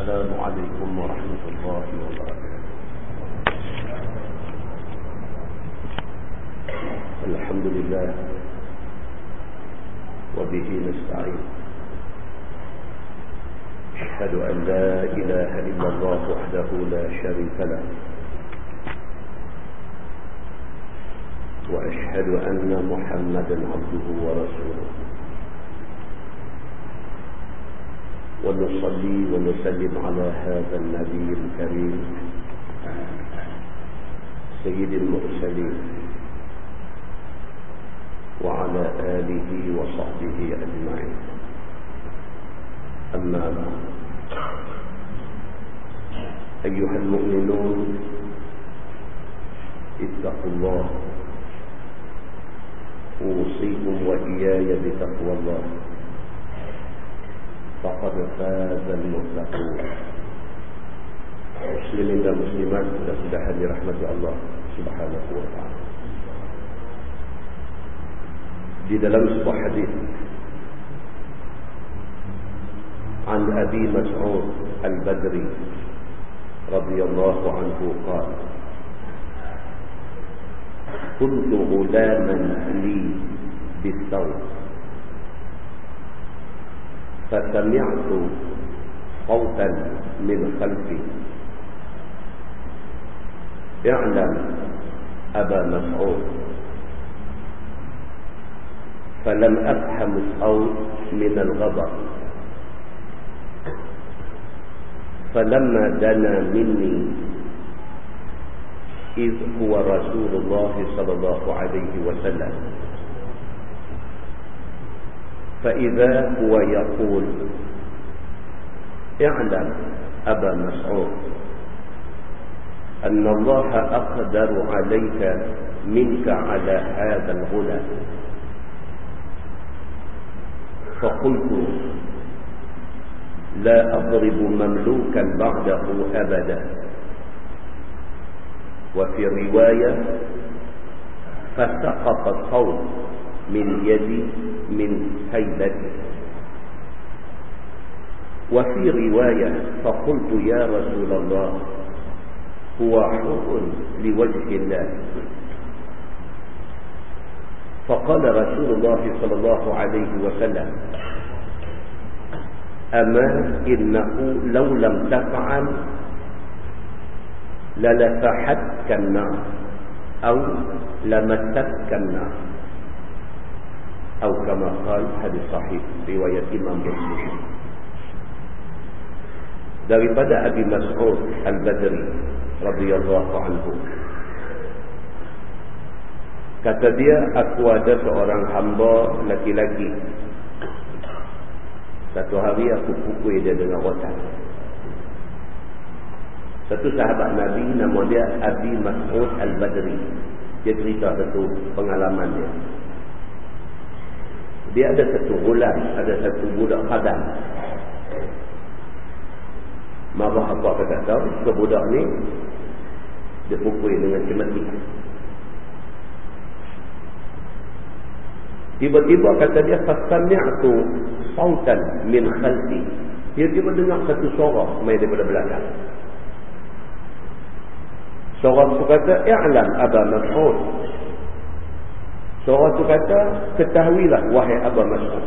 السلام عليكم ورحمة الله وبركاته. الحمد لله وبه نستعين. أشهد أن لا إله إلا الله وحده لا شريك له. وأشهد أن محمدا عبده ورسوله. ونصلي ونسلم على هذا النبي الكريم سيد المرسلين وعلى آله وصحبه أجمعين. أما أيها المؤمنون اتقوا الله. أوصيكم وإياي بتقوى الله. فقد فاز المتقون. مسلمين ومسلمات sudah برحمة الله سبحانه وتعالى. Di dalam sebuah hadis عن أبي مسعود البدري رضي الله عنه قال كنت غلاما لي بالثوب. فسمعت صوتا من خلفي. اعلم أبا مسعود. فلم أفهم الصوت من الغضب. فلما دنا مني إذ هو رسول الله صلى الله عليه وسلم. فإذا هو يقول اعلم أبا مسعود أن الله أقدر عليك منك على هذا الغلام. فقلت لا أضرب مملوكا بعده أبدا. وفي رواية فسقط الصوت من يدي من هيبتي وفي رواية فقلت يا رسول الله هو حر لوجه الله. فقال رسول الله صلى الله عليه وسلم أما إنه لو لم تفعل للفحتك النار أو لمستك النار. atau kama qal hadis sahih riwayat Imam Muslim. Daripada Abi Mas'ud Al-Badri radhiyallahu anhu. Kata dia aku ada seorang hamba laki-laki satu hari aku pukul dia dengan rotan satu sahabat Nabi nama dia Abi Mas'ud Al-Badri. Dia cerita satu pengalaman dia dia ada satu bulan, ada satu budak khadam. Marah apa kata tahu, ke budak ni dia pukul dengan cemeti. Tiba-tiba kata dia fasami'tu sautan min khalfi. Dia tiba dengar satu suara mai daripada belakang. Suara tu kata, "I'lam Aba Mas'ud." Suara tu kata, ketahuilah wahai Abah Mas'ud.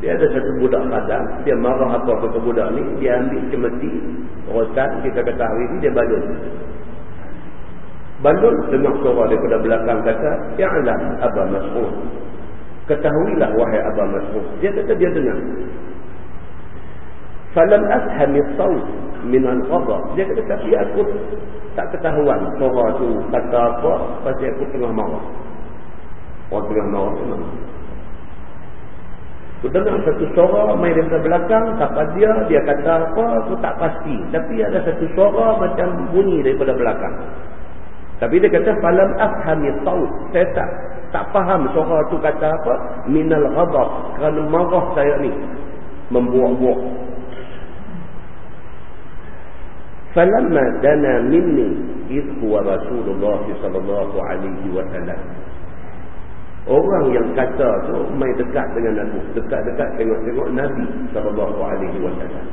Dia ada satu budak padam, dia marah apa ke budak ni, dia ambil cemeti, rotan, kita ketahui ni, dia balun. Balun dengar suara daripada belakang kata, Ya'lam Abah Mas'ud. Ketahuilah wahai Abah Mas'ud. Dia kata dia dengar. Falam ashami sawt minan qadha. Dia kata tapi aku tak ketahuan suara tu kata apa pasal aku tengah marah. Orang tengah marah memang. Aku dengar satu suara main daripada belakang, siapa dia, dia kata apa, aku tak pasti. Tapi ada satu suara macam bunyi daripada belakang. Tapi dia kata, Falam afhami taut. Saya tak tak faham suara tu kata apa. Minal ghadab. Kerana marah saya ni. Membuak-buak falamma dana minni idh huwa rasulullah sallallahu alaihi wasallam orang yang kata tu main dekat dengan aku dekat-dekat tengok-tengok nabi sallallahu alaihi wasallam.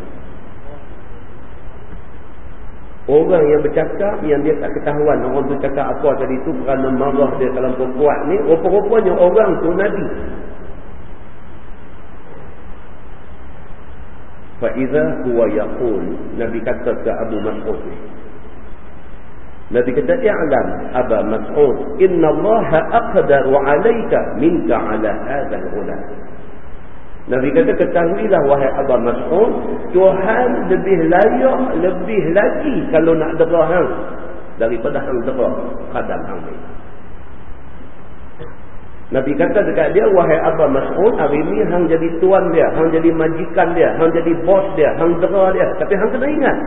Orang yang bercakap yang dia tak ketahuan orang tu cakap apa tadi tu kerana marah dia dalam perempuan ni rupa-rupanya orang tu Nabi. Fa'idha huwa yaqul. Nabi kata ke Abu Mas'ud ni. Nabi kata, I'lam Aba Mas'ud, Inna Allah aqdaru alaika minka ala hadal ulam. Nabi kata, ketahuilah wahai Aba Mas'ud, Tuhan lebih layak, lebih lagi kalau nak derah hang daripada hang derah khadam hang ni. Nabi kata dekat dia, wahai Abba Mas'ud, hari ni hang jadi tuan dia, hang jadi majikan dia, hang jadi bos dia, hang dera dia. Tapi hang kena ingat,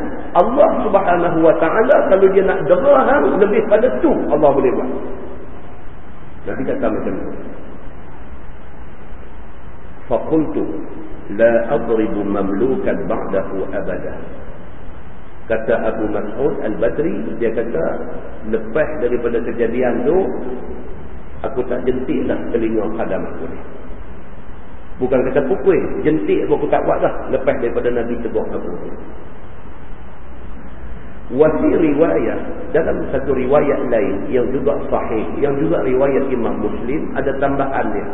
Allah subhanahu wa ta'ala, kalau dia nak dera hang, lebih pada tu Allah boleh buat. Nabi kata macam tu. Fakultu, la adribu mamlukan ba'dahu abadah. Kata Abu Mas'ud Al-Badri, dia kata, lepas daripada kejadian tu, aku tak jentik dah telinga kadam aku ni. Bukan kata pukul, jentik aku tak buat dah lepas daripada Nabi tegur aku. Wasi riwayat dalam satu riwayat lain yang juga sahih, yang juga riwayat Imam Muslim ada tambahan dia.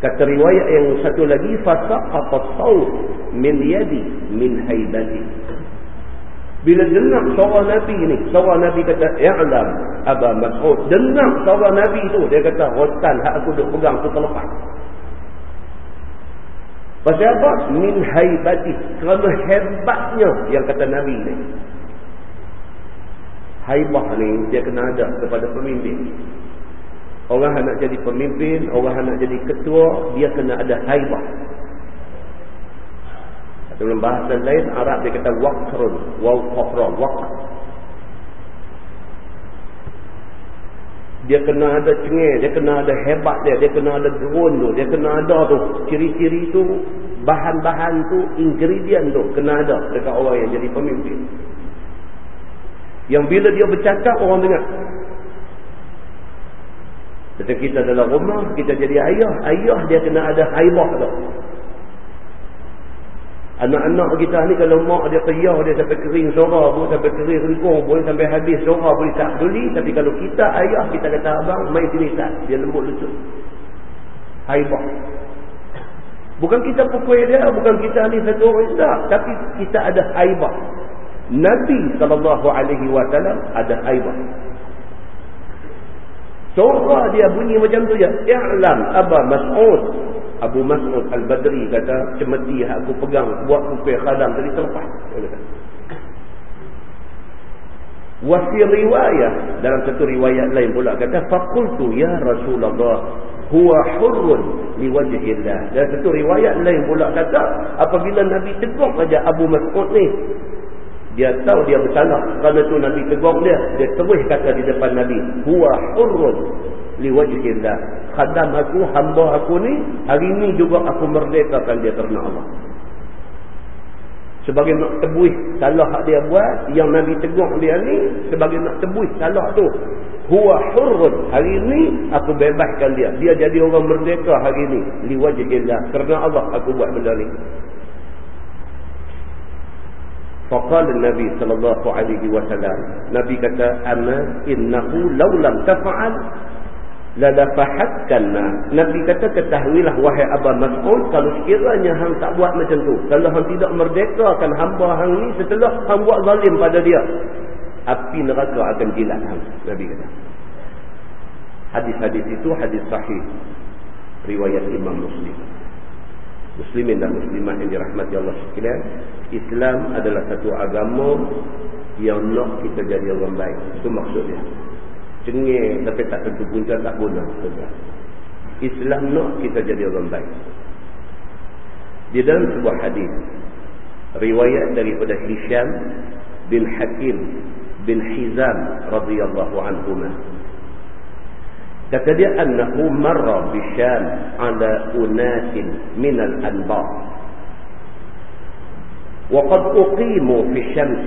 Kata riwayat yang satu lagi fasaqa tasawuf min yadi min haibati bila dengar suara Nabi ni, suara Nabi kata, I'lam Aba Mas'ud. Dengar suara Nabi tu, dia kata, rotan hak aku duk pegang tu terlepas. Pasal apa? Min haibati. Kerana hebatnya yang kata Nabi ni. Haibah ni, dia kena ada kepada pemimpin. Orang nak jadi pemimpin, orang nak jadi ketua, dia kena ada haibah. Dalam bahasa lain Arab dia kata waqrun, waqra, waq. Dia kena ada cengih, dia kena ada hebat dia, dia kena ada gerun tu, dia kena ada tu ciri-ciri tu, bahan-bahan tu, ingredient tu kena ada dekat orang yang jadi pemimpin. Yang bila dia bercakap orang dengar. Macam kita dalam rumah, kita jadi ayah, ayah dia kena ada haibah tu. Anak-anak kita ni kalau mak dia peyah dia sampai kering suara pun, sampai kering rengkong pun, sampai habis suara pun tak peduli. Tapi kalau kita ayah, kita kata abang, main sini tak. Dia lembut lutut. Haibah. Bukan kita pukul dia, bukan kita ni satu orang. Tak. Tapi kita ada haibah. Nabi SAW ada haibah. Suara dia bunyi macam tu ya. I'lam Aba Mas'ud. Abu Mas'ud Al-Badri kata cemeti yang aku pegang buat kupai khadam tadi terlepas. Wasi riwayah dalam satu riwayat lain pula kata faqultu ya Rasulullah huwa hurrun liwajhillah. Dan satu riwayat lain pula kata apabila Nabi tegur saja Abu Mas'ud ni dia tahu dia bersalah. Kerana tu Nabi tegur dia. Dia terus kata di depan Nabi huwa hurrun liwajhillah khadam aku hamba aku ni hari ni juga aku merdekakan dia kerana Allah. Sebagai nak tebuih salah hak dia buat yang Nabi tegur dia ni sebagai nak tebuih salah tu. Huwa hurrun. Hari ni aku bebaskan dia. Dia jadi orang merdeka hari ni. Liwajhillah kerana Allah aku buat benda ni Faqal Nabi sallallahu alaihi wasallam. Nabi kata, قال innahu إنه لو لم تفعل Nabi kata ketahuilah wahai Abu Mas'ud kalau sekiranya hang tak buat macam tu kalau hang tidak merdekakan hamba hang ni setelah hang buat zalim pada dia api neraka akan jilat hang Nabi kata. Hadis-hadis itu hadis sahih. Riwayat Imam Muslim. Muslimin dan Muslimah yang dirahmati Allah sekalian Islam adalah satu agama yang nak kita jadi orang baik. Itu maksudnya. Cengih tapi tak tentu punca tak guna Islam nak kita jadi orang baik. Di dalam sebuah hadis riwayat daripada Hisham bin Hakim bin Hizam radhiyallahu anhu annahu marra bi Syam ala unasin min al-anbar وقد أقيموا في الشمس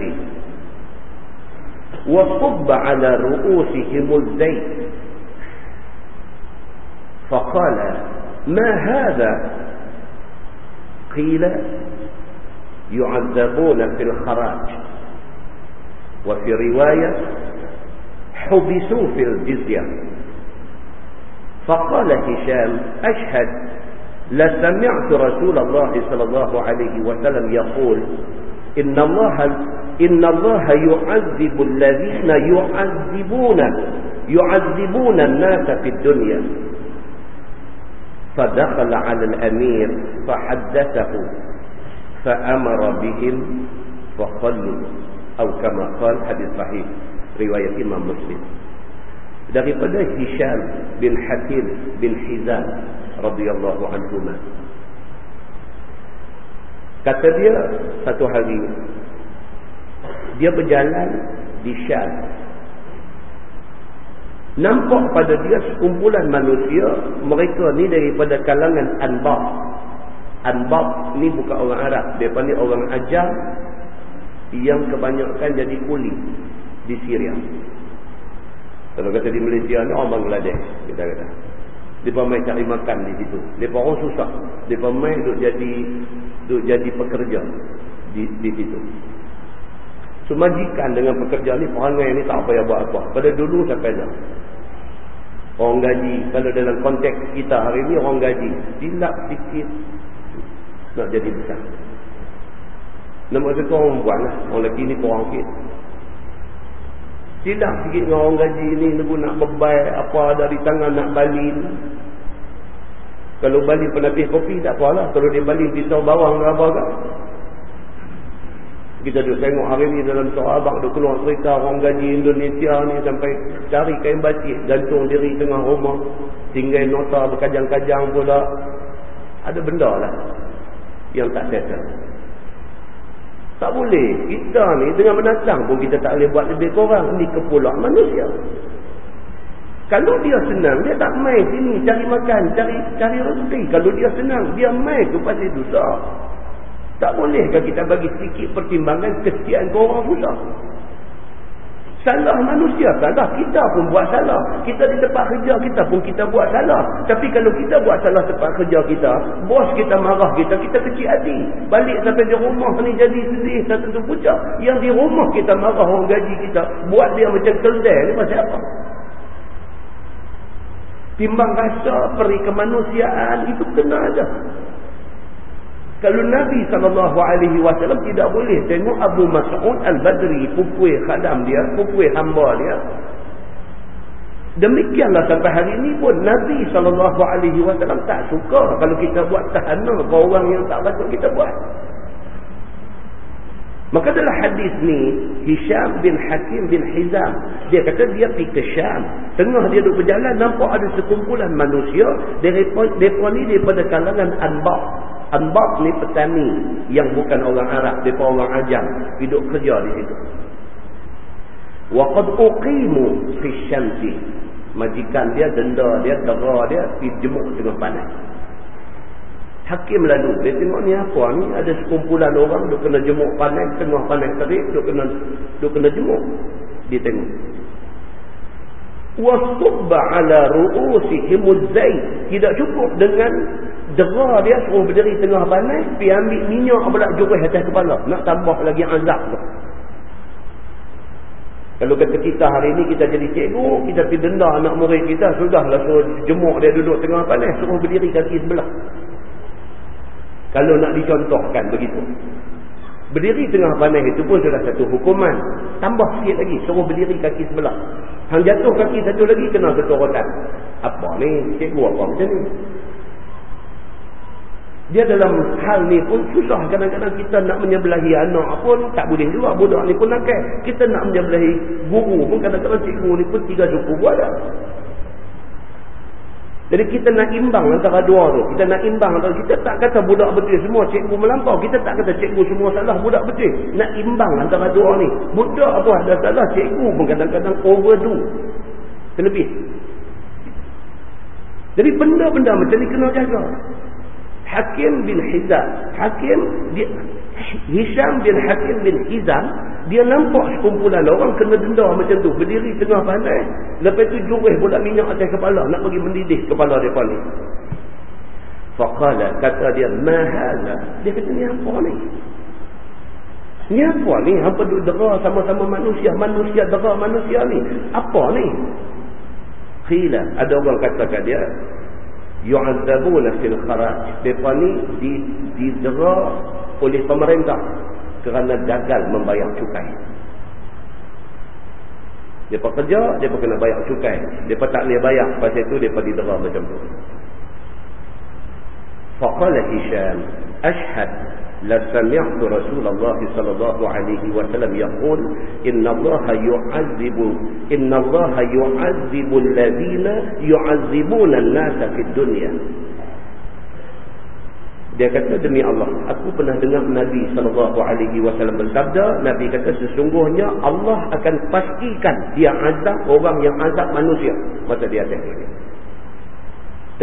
وصب على رؤوسهم الزيت. فقال ما هذا؟ قيل يعذبون في الخراج. وفي رواية حبسوا في الجزية. فقال هشام أشهد. لسمعت رسول الله صلى الله عليه وسلم يقول إن الله إن الله يعذب الذين يعذبون يعذبون الناس في الدنيا. فدخل على الأمير فحدثه فأمر بهم فقلوا أو كما قال حديث صحيح رواية إمام مسلم. Daripada Hisham bin Hakim bin Hizam radhiyallahu anhu kata dia satu hari dia berjalan di Syam. Nampak pada dia sekumpulan manusia mereka ni daripada kalangan Anbab. Anbab ni bukan orang Arab dia panggil orang Ajam yang kebanyakan jadi kuli di Syria kalau kata di Malaysia ni orang Bangladesh kita kata. Mereka main cari makan di situ. Mereka orang susah. Mereka main duduk jadi duduk jadi pekerja di, di situ. Semajikan dengan pekerja ni perangai ni tak payah buat apa. Pada dulu sampai dah orang gaji kalau dalam konteks kita hari ni orang gaji silap sikit nak jadi besar. Nama suka orang buat lah. Orang lelaki ni kurang sikit silap sikit dengan orang gaji ni nunggu nak bebai apa dari tangan nak balin kalau balin penapis kopi tak apalah. Kalau dia balin pisau bawang ke apa kan. Kita duduk tengok hari ni dalam sahabat duduk keluar cerita orang gaji Indonesia ni sampai cari kain batik gantung diri tengah rumah tinggal nota berkajang-kajang pula. Ada benda lah yang tak settle tak boleh. Kita ni dengan menatang pun kita tak boleh buat lebih kurang. Ni kepulauan manusia. Kalau dia senang dia tak main sini cari makan cari cari rezeki kalau dia senang dia main ke pasir dosa. Tak bolehkah kita bagi sedikit pertimbangan kesian ke orang susah? Salah manusia, salah. Kita pun buat salah. Kita di tempat kerja kita pun kita buat salah. Tapi kalau kita buat salah tempat kerja kita, bos kita marah kita, kita kecil hati. Balik sampai di rumah ni jadi sedih, tak tentu pucat. Yang di rumah kita marah orang gaji kita, buat dia macam keldai ni pasal apa? Timbang rasa peri kemanusiaan itu kena aja. Kalau Nabi SAW tidak boleh tengok Abu Mas'ud Al-Badri, pupui khadam dia, pupui hamba dia. Demikianlah sampai hari ini pun Nabi SAW tak suka kalau kita buat tahana ke orang yang tak patut kita buat. Maka dalam hadis ni Hisham bin Hakim bin Hizam dia kata dia pergi ke Syam. Tengah dia duduk berjalan nampak ada sekumpulan manusia depa ni daripada kalangan Anbab. Anbab ni petani yang bukan orang Arab, depa orang Ajam, hidup kerja di situ. Wa qad uqimu fi syamsi. Majikan dia denda dia dera dia pergi jemuk tengah panas. Hakim lalu, dia tengok ni apa ni? Ada sekumpulan orang duk kena jemuk panas, tengah panas terik, duk kena duk kena jemuk. Dia tengok. Wa ala ru'usihim az-zait. Tidak cukup dengan dera dia suruh berdiri tengah panas, pi ambil minyak pula jurus atas kepala, nak tambah lagi azab tu. Kalau kata kita hari ni kita jadi cikgu, kita pergi denda anak murid kita, sudahlah suruh jemuk dia duduk tengah panas, suruh berdiri kaki sebelah. Kalau nak dicontohkan begitu. Berdiri tengah panas itu pun sudah satu hukuman. Tambah sikit lagi, suruh berdiri kaki sebelah. Hang jatuh kaki satu lagi, kena ketorotan. Apa ni? Cikgu apa macam ni? Dia dalam hal ni pun susah. Kadang-kadang kita nak menyebelahi anak pun tak boleh juga. Budak ni pun nakal. Kita nak menyebelahi guru pun kadang-kadang cikgu ni pun tiga suku buat dah. Jadi kita nak imbang antara dua tu. Kita nak imbang antara kita tak kata budak betul semua cikgu melampau. Kita tak kata cikgu semua salah budak betul. Nak imbang antara dua ni. Budak apa ada salah cikgu pun kadang-kadang overdo. Terlebih. Jadi benda-benda macam ni kena jaga. Hakim bin Hizam. Hakim bin Hisham bin Hakim bin Hizam Dia nampak sekumpulan orang kena denda macam tu. Berdiri tengah pantai. Lepas tu jurih pula minyak atas kepala. Nak pergi mendidih kepala mereka ni. Faqala kata dia. Mahala. Dia kata ni apa ni? Ni apa ni? Hampa duduk dera sama-sama manusia. Manusia dera manusia ni. Apa ni? Khila. Ada orang kata kat dia. Yu'adzabuna fil kharaj. Mereka ni didera oleh pemerintah kerana gagal membayar cukai. Depa kerja, depa kena bayar cukai. Depa tak boleh bayar, pasal itu depa didera macam tu. Faqala Hisham, ashhad la sami'tu Rasulullah sallallahu alaihi wasallam yaqul inna Allah yu'azzibu inna Allah yu'azzibu alladhina yu'azzibuna an-nasa fid dunya dia kata demi Allah, aku pernah dengar Nabi sallallahu alaihi wasallam bersabda, Nabi kata sesungguhnya Allah akan pastikan dia azab orang yang azab manusia masa di atas dunia.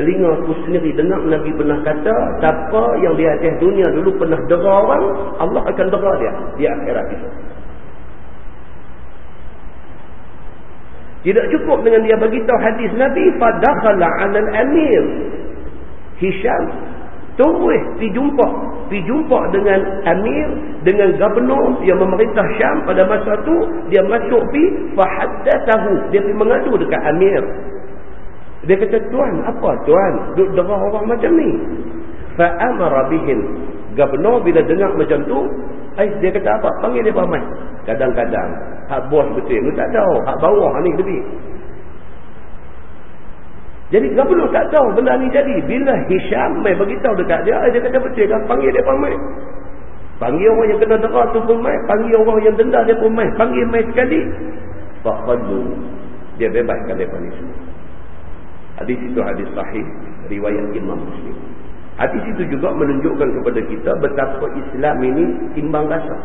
Telinga aku sendiri dengar Nabi pernah kata, siapa yang di atas dunia dulu pernah dera orang, Allah akan dera dia di akhirat itu. Tidak cukup dengan dia beritahu hadis Nabi, fadakhala 'ala al-amir Hisham Terus pergi jumpa. Pergi jumpa dengan Amir, dengan Gubernur yang memerintah Syam pada masa tu. Dia masuk pergi, fahadatahu. Dia pergi mengadu dekat Amir. Dia kata, Tuan, apa Tuan? Duk derah orang macam ni. Fa'amara bihim. Gubernur bila dengar macam tu, eh, dia kata apa? Panggil dia pamai. Kadang-kadang, hak bos betul. Lu tak tahu, hak bawah ni lebih. Jadi Gabulur tak tahu benda ni jadi. Bila Hisham mai beritahu dekat dia, dia kata betul dah panggil dia pun mai. Panggil orang yang kena dera tu pun mai. Panggil orang yang denda dia pun mai. Panggil mai sekali. Fakhalu. Dia bebaskan dia ni semua. Hadis itu hadis sahih. Riwayat Imam Muslim. Hadis itu juga menunjukkan kepada kita betapa Islam ini timbang rasa.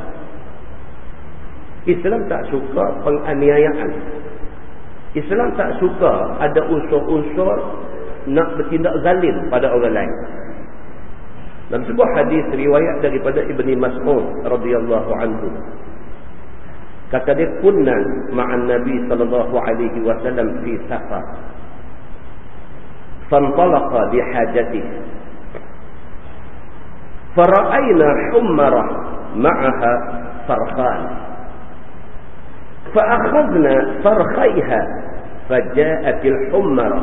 Islam tak suka penganiayaan. Islam tak suka ada unsur-unsur nak bertindak zalim pada orang lain. Dalam sebuah hadis riwayat daripada Ibni Mas'ud radhiyallahu anhu. Kata dia kunna ma'an Nabi sallallahu alaihi wasallam fi safar. Li hajatihi. Fara'ayna hummara ma'aha farqan. فأخذنا فرخيها فجاءت الحمرة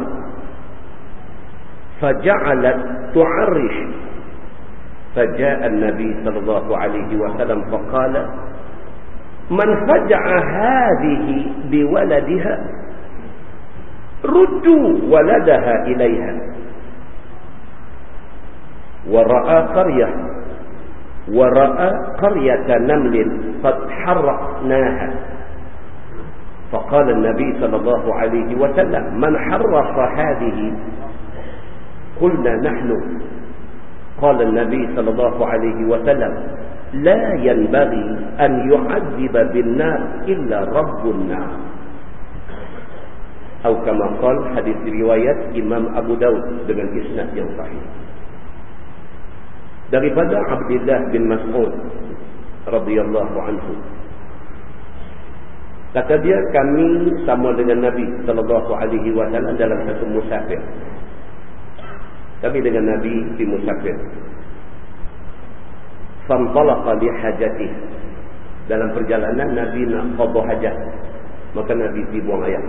فجعلت تعرش فجاء النبي صلى الله عليه وسلم فقال من فجع هذه بولدها ردوا ولدها إليها. ورأى قرية ورأى قرية نمل قد حرقناها. فقال النبي صلى الله عليه وسلم من حرف هذه؟ قلنا نحن. قال النبي صلى الله عليه وسلم لا ينبغي أن يعذب بالنار إلا رب النار. atau kama qol hadis riwayat Imam Abu Daud dengan isnad yang sahih. Daripada Abdullah bin Mas'ud radhiyallahu anhu. Kata dia kami sama dengan Nabi sallallahu alaihi wasallam dalam satu musafir. Kami dengan Nabi di musafir. فانطلق لحاجته dalam perjalanan Nabi nak qada hajat. Maka Nabi dibuang ayat.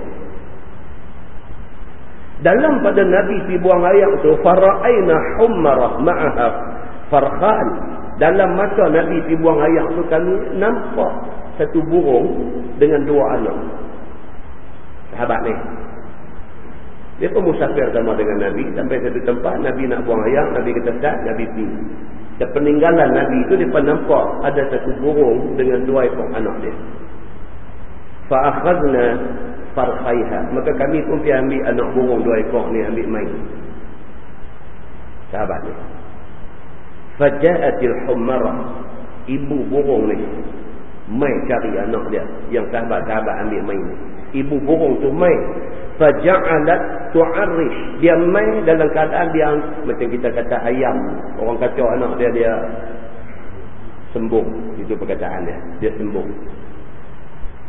Dalam pada Nabi pergi buang air tu fara'aina hummarah ma'aha farqan. Dalam mata Nabi pergi buang air tu kami nampak satu burung dengan dua anak. Sahabat ni. Dia pun musafir sama dengan Nabi. Sampai satu tempat, Nabi nak buang air. Nabi kata tak, Nabi pergi. Dan peninggalan Nabi itu, dia pun nampak ada satu burung dengan dua ekor anak dia. Fa'akhadna farkhaiha. Maka kami pun pergi ambil anak burung dua ekor ni, ambil main. Sahabat ni. Faja'atil hummarah. Ibu burung ni mai cari anak dia yang sahabat-sahabat ambil main ibu burung tu mai faja'alat tu'arrish dia mai dalam keadaan dia macam kita kata ayam orang kacau anak dia dia sembung itu perkataan dia dia sembung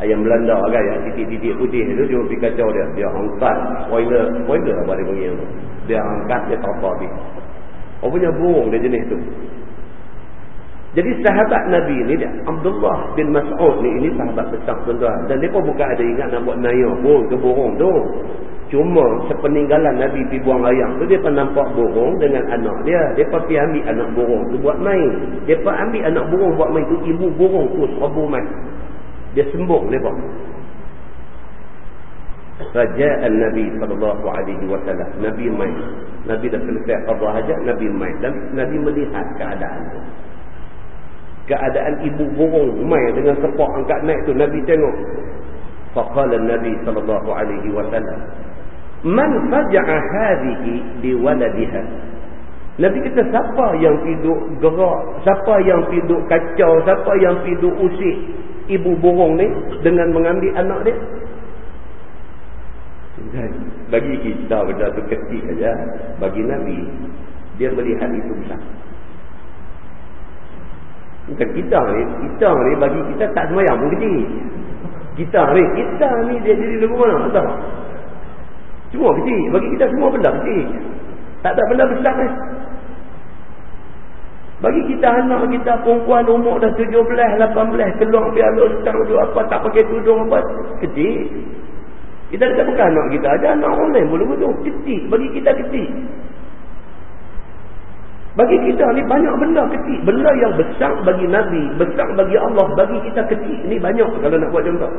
ayam Belanda kan yang titik-titik putih tu dia pergi kacau dia. Dia angkat spoiler. Spoiler apa dia panggil dia angkat dia apa habis. Oh punya burung dia jenis tu. Jadi sahabat Nabi ni dia Abdullah bin Mas'ud ni ini sahabat besar tuan-tuan. Dan dia pun bukan ada ingat nak buat naya pun ke burung tu. Cuma sepeninggalan Nabi pergi buang ayam tu dia pernah nampak burung dengan anak dia. Dia pergi ambil anak burung tu buat main. Dia pergi ambil anak burung buat main tu ibu burung tu serbu main dia sembung mereka Raja Nabi sallallahu alaihi wasallam Nabi main. Nabi dah selesai qada hajat Nabi main. Dan Nabi melihat keadaan tu. Keadaan ibu burung main dengan sepak angkat naik tu Nabi tengok. Faqala Nabi sallallahu alaihi wasallam man faja'a hadhihi liwaladiha Nabi kata siapa yang piduk gerak? Siapa yang piduk kacau? Siapa yang piduk usik ibu burung ni dengan mengambil anak dia? Dan bagi kita benda tu kecil saja. Bagi Nabi dia melihat itu besar. Bukan kita ni kita ni bagi kita tak semayang pun kecil. Kita ni kita ni dia jadi lebih mana tak semua kecil. Bagi kita semua benda kecil. Tak ada benda besar ni bagi kita anak kita perempuan umur dah 17, 18 keluar piala setang tu apa tak pakai tudung apa kecil. Kita tak bukan anak kita ada anak orang lain boleh betul kecil bagi kita kecil. Bagi kita ni banyak benda kecil, benda yang besar bagi nabi, besar bagi Allah, bagi kita kecil ni banyak kalau nak buat contoh.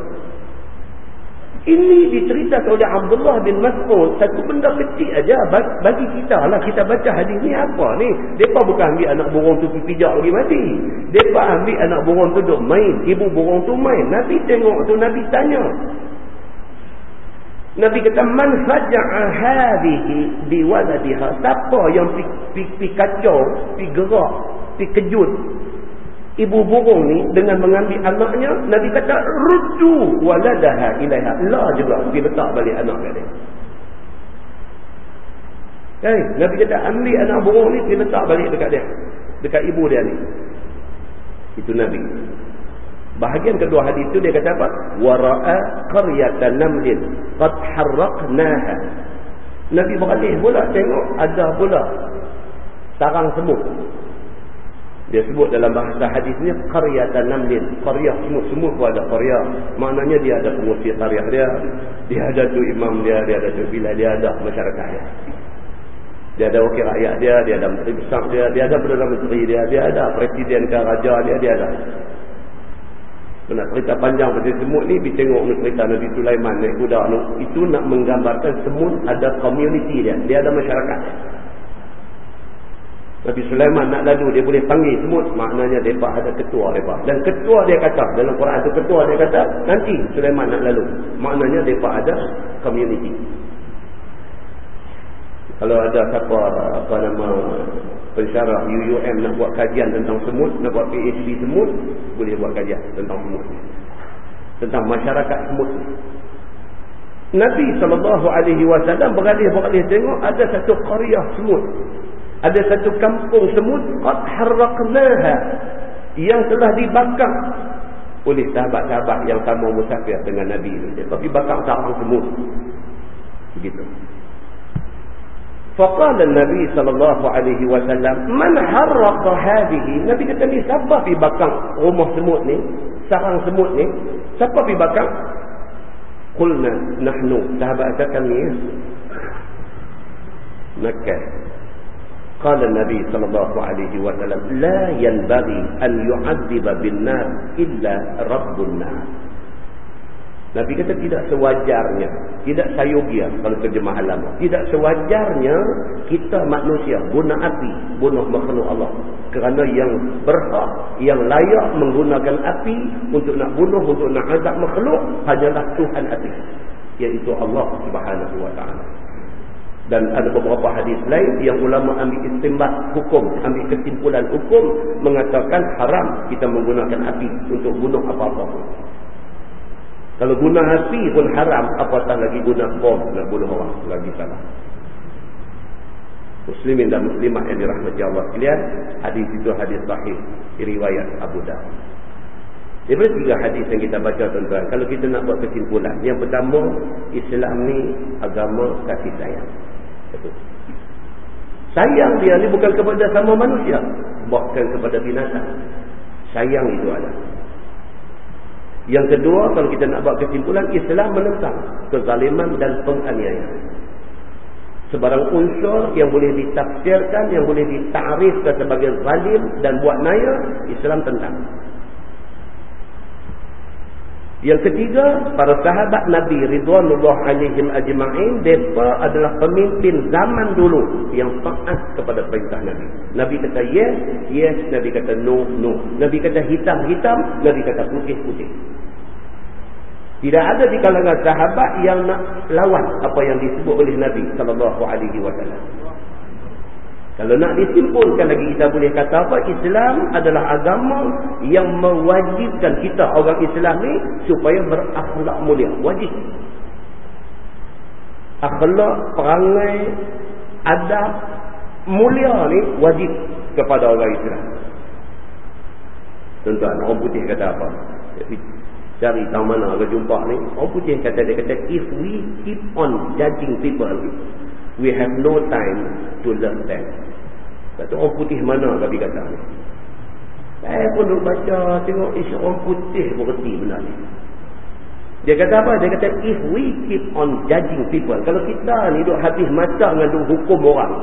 Ini diceritakan oleh Abdullah bin Mas'ud. Satu benda kecil aja bagi kita lah. Kita baca hadis ni apa ni? Mereka bukan ambil anak burung tu pijak lagi mati. Mereka ambil anak burung tu duduk main. Ibu burung tu main. Nabi tengok tu, Nabi tanya. Nabi kata, Man faja'a hadihi biwaladiha. Siapa yang pi kacau, pi gerak, pi kejut ibu burung ni dengan mengambil anaknya Nabi kata ruddu waladaha ilaiha. La juga pergi letak balik anak dia. Hey, Nabi kata ambil anak burung ni pergi letak balik dekat dia dekat ibu dia ni. Itu Nabi. Bahagian kedua hadis tu dia kata apa? Wara'a qaryatan namlin qad harraqnaha. Nabi beralih pula tengok ada pula sarang semut dia sebut dalam bahasa hadis ni qaryatan namlin qaryah semut-semut pun ada qaryah. Maknanya dia ada pengusir qaryah dia dia ada tu imam dia dia ada tu bila dia ada masyarakat dia. Dia ada wakil rakyat dia dia ada menteri besar dia dia ada perdana menteri dia dia ada presiden ke raja dia dia ada. Nak cerita panjang pasal semut ni pergi tengok cerita Nabi Sulaiman naik kuda itu nak menggambarkan semut ada community dia dia ada masyarakat Nabi Sulaiman nak lalu dia boleh panggil semut. Maknanya depa ada ketua depa dan ketua dia kata dalam Quran tu ketua dia kata nanti Sulaiman nak lalu. Maknanya depa ada community. Kalau ada siapa apa nama pensyarah UUM nak buat kajian tentang semut nak buat PhD semut boleh buat kajian tentang semut tentang masyarakat semut Nabi SAW beralih-beralih tengok ada satu qaryah semut ada satu kampung semut qad harraqnaha yang telah dibakar oleh sahabat-sahabat yang sama musafir dengan Nabi ini. Tapi bakar sarang semut. Begitu. Faqala Nabi sallallahu alaihi wasallam, "Man harraqa hadhihi?" Nabi kata ni siapa pi bakar rumah semut ni? Sarang semut ni? Siapa pi bakar? Qulna nahnu. Sahabat kata kami. Maka قال النبي صلى الله عليه وسلم لا ينبغي أن يعذب بالنار إلا رب النار Nabi kata tidak sewajarnya, tidak sayogia kalau terjemah lama. Tidak sewajarnya kita manusia guna api, bunuh makhluk Allah. Kerana yang berhak, yang layak menggunakan api untuk nak bunuh, untuk nak azab makhluk hanyalah Tuhan api. Iaitu Allah subhanahu wa ta'ala dan ada beberapa hadis lain yang ulama ambil istimbat hukum ambil kesimpulan hukum mengatakan haram kita menggunakan api untuk bunuh apa-apa kalau guna api pun haram apatah lagi guna bom nak bunuh orang lagi salah muslimin dan muslimat yang dirahmati Allah sekalian hadis itu hadis sahih riwayat Abu Dawud Daripada tiga hadis yang kita baca tuan-tuan. Kalau kita nak buat kesimpulan. Yang pertama, Islam ni agama kasih sayang. Sayang dia ni bukan kepada sama manusia. Bahkan kepada binatang. Sayang itu ada. Yang kedua, kalau kita nak buat kesimpulan, Islam menentang kezaliman dan penganiayaan. Sebarang unsur yang boleh ditafsirkan, yang boleh ditarifkan sebagai zalim dan buat naya, Islam tentang. Yang ketiga, para sahabat Nabi Ridwanullah alaihim ajma'in, mereka adalah pemimpin zaman dulu yang taat kepada perintah Nabi. Nabi kata yes, yes. Nabi kata no, no. Nabi kata hitam, hitam. Nabi kata putih, putih. Tidak ada di kalangan sahabat yang nak lawan apa yang disebut oleh Nabi sallallahu alaihi wasallam. Kalau nak disimpulkan lagi kita boleh kata apa? Islam adalah agama yang mewajibkan kita orang Islam ni supaya berakhlak mulia. Wajib. Akhlak, perangai, adab mulia ni wajib kepada orang Islam. Tuan-tuan, orang putih kata apa? Cari tahu mana orang jumpa ni. Orang putih kata dia kata, if we keep on judging people, we have no time to learn them. Kata orang putih mana Nabi kata ni? Saya pun duduk baca, tengok isu orang putih berhenti benar ni. Dia kata apa? Dia kata, if we keep on judging people, kalau kita ni duduk habis mata dengan duduk hukum orang,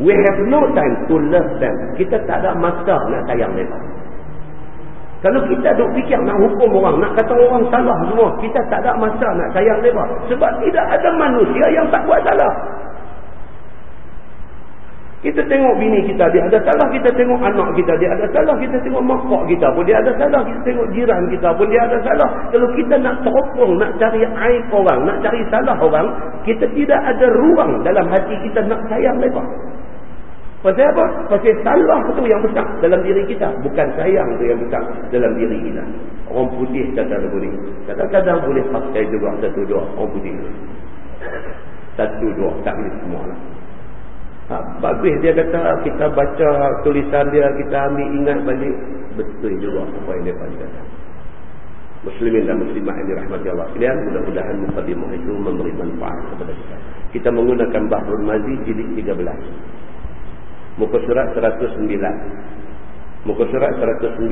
we have no time to love them. Kita tak ada masa nak sayang mereka. Kalau kita duk fikir nak hukum orang, nak kata orang salah semua, kita tak ada masa nak sayang mereka. Sebab tidak ada manusia yang tak buat salah. Kita tengok bini kita, dia ada salah. Kita tengok anak kita, dia ada salah. Kita tengok makok kita pun, dia ada salah. Kita tengok jiran kita pun, dia ada salah. Kalau kita nak teropong, nak cari aib orang, nak cari salah orang, kita tidak ada ruang dalam hati kita nak sayang mereka. Pasal apa? Pasal salah itu yang besar dalam diri kita. Bukan sayang itu yang besar dalam diri kita. Orang putih kata boleh. Kadang-kadang boleh pakai juga satu dua orang putih. Satu dua. Tak boleh semua lah. Ha, bagus dia kata kita baca tulisan dia, kita ambil ingat balik. Betul juga apa yang dia kata. Muslimin dan muslimah yang dirahmati Allah sekalian. Mudah-mudahan mukadimah itu memberi manfaat kepada kita. Kita menggunakan Bahrul Mazi jilid 13. Muka surat 109. Muka surat 109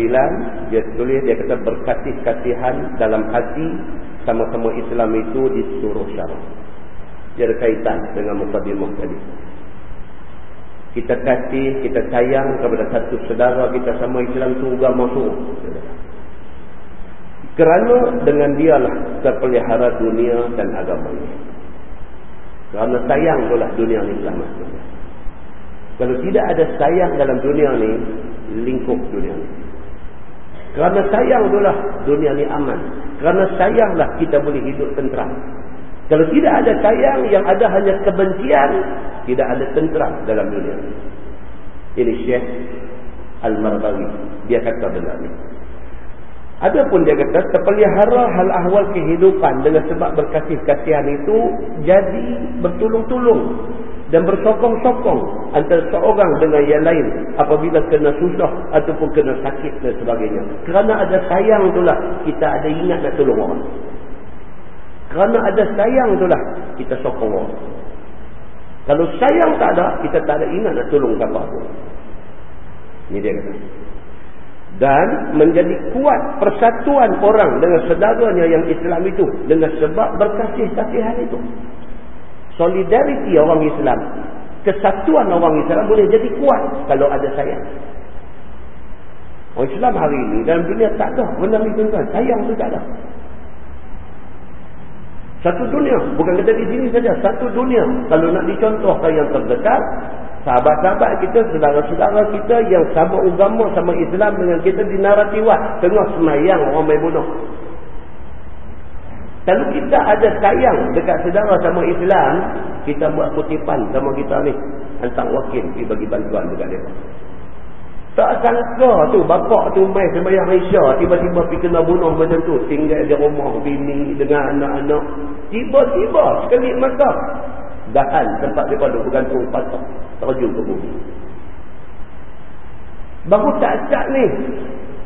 dia tulis dia kata berkasih-kasihan dalam hati sama-sama Islam itu disuruh syarat. Dia ada kaitan dengan mukadimah tadi. Kita kasih, kita sayang kepada satu saudara kita sama Islam itu agama suruh. Kerana dengan dialah terpelihara dunia dan agama ini. Kerana sayang itulah dunia ini selamat. Kalau tidak ada sayang dalam dunia ini, lingkup dunia ini. Kerana sayang itulah dunia ini aman. Kerana sayanglah kita boleh hidup tentram. Kalau tidak ada sayang, yang ada hanya kebencian, tidak ada tentram dalam dunia. Ini Syekh Al-Marbawi. Dia kata benar ini. Adapun dia kata, terpelihara hal ahwal kehidupan dengan sebab berkasih-kasihan itu jadi bertulung-tulung dan bersokong-sokong antara seorang dengan yang lain apabila kena susah ataupun kena sakit dan sebagainya. Kerana ada sayang itulah kita ada ingat nak tolong orang. Kerana ada sayang itulah kita sokong orang. Kalau sayang tak ada, kita tak ada ingat nak tolong siapa pun. Ini dia kata. Dan menjadi kuat persatuan orang dengan saudaranya yang Islam itu dengan sebab berkasih-kasihan itu solidariti orang Islam, kesatuan orang Islam boleh jadi kuat kalau ada sayang. Orang Islam hari ini dalam dunia tak ada benda ni tuan sayang tu tak ada. Satu dunia, bukan kata di sini saja, satu dunia. Kalau nak dicontohkan yang terdekat, sahabat-sahabat kita, saudara-saudara kita yang sama agama sama Islam dengan kita di Naratiwat, tengah semayang orang main bunuh. Kalau kita ada sayang dekat saudara sama Islam, kita buat kutipan sama kita ni. Hantar wakil pergi bagi bantuan dekat dia. Tak sangka tu, bapak tu main sembahyang Malaysia, tiba-tiba pergi kena bunuh macam tu. Tinggal di rumah bini dengan anak-anak. Tiba-tiba sekali masa, dahan tempat dia duduk bergantung patok. Terjun ke bumi. Baru tak-tak ni,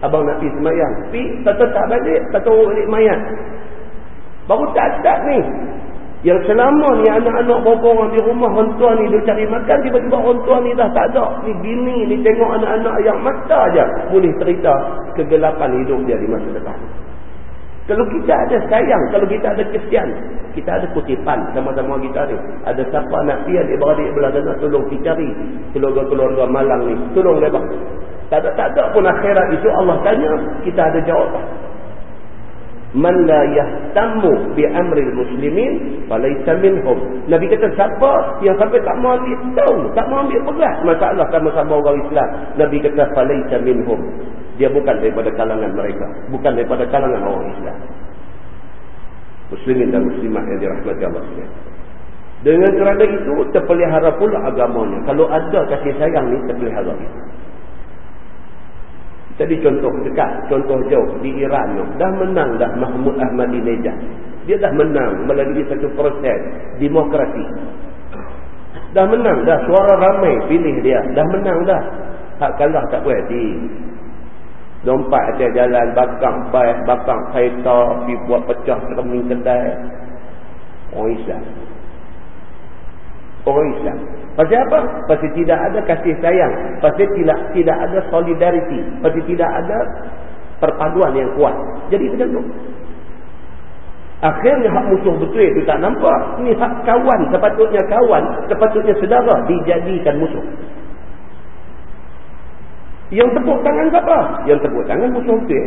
Abang nak pergi semayang. Pergi, kata tak balik, kata orang balik mayat. Baru tak start ni. Yang selama ni anak-anak berapa orang di rumah orang tua ni dia cari makan tiba-tiba orang tua ni dah tak ada. Ni bini ni tengok anak-anak yang mata aja boleh cerita kegelapan hidup dia di masa depan. Kalau kita ada sayang, kalau kita ada kesian, kita ada kutipan sama-sama kita ni. Ada siapa nak pergi adik-beradik belah sana tolong kita cari keluarga-keluarga malang ni. Tolong lebar. Tak ada, tak ada pun akhirat itu Allah tanya, kita ada jawapan man la yahtamu bi amril muslimin falaysa minhum. Nabi kata siapa yang sampai tak mau ambil tahu tak mau ambil pegang. Masalah sama-sama orang Islam. Nabi kata falaysa minhum. Dia bukan daripada kalangan mereka bukan daripada kalangan orang Islam. Muslimin dan muslimat yang dirahmati Allah sekalian. Dengan kerana itu terpelihara pula agamanya. Kalau ada kasih sayang ni terpelihara jadi contoh dekat, contoh jauh di Iran dah menang dah Mahmud Ahmadinejad. Dia dah menang melalui satu proses demokrasi. Dah menang dah suara ramai pilih dia. Dah menang dah. Tak kalah tak boleh di Lompat atas jalan, bakang baik, bakang kereta, pergi buat pecah cermin kedai. Orang Islam. Orang Islam. Pasal apa? Pasal tidak ada kasih sayang. Pasal tidak tidak ada solidariti. Pasal tidak ada perpaduan yang kuat. Jadi macam tu. Akhirnya hak musuh betul itu tak nampak. Ini hak kawan. Sepatutnya kawan. Sepatutnya sedara dijadikan musuh. Yang tepuk tangan siapa? Yang tepuk tangan musuh betul.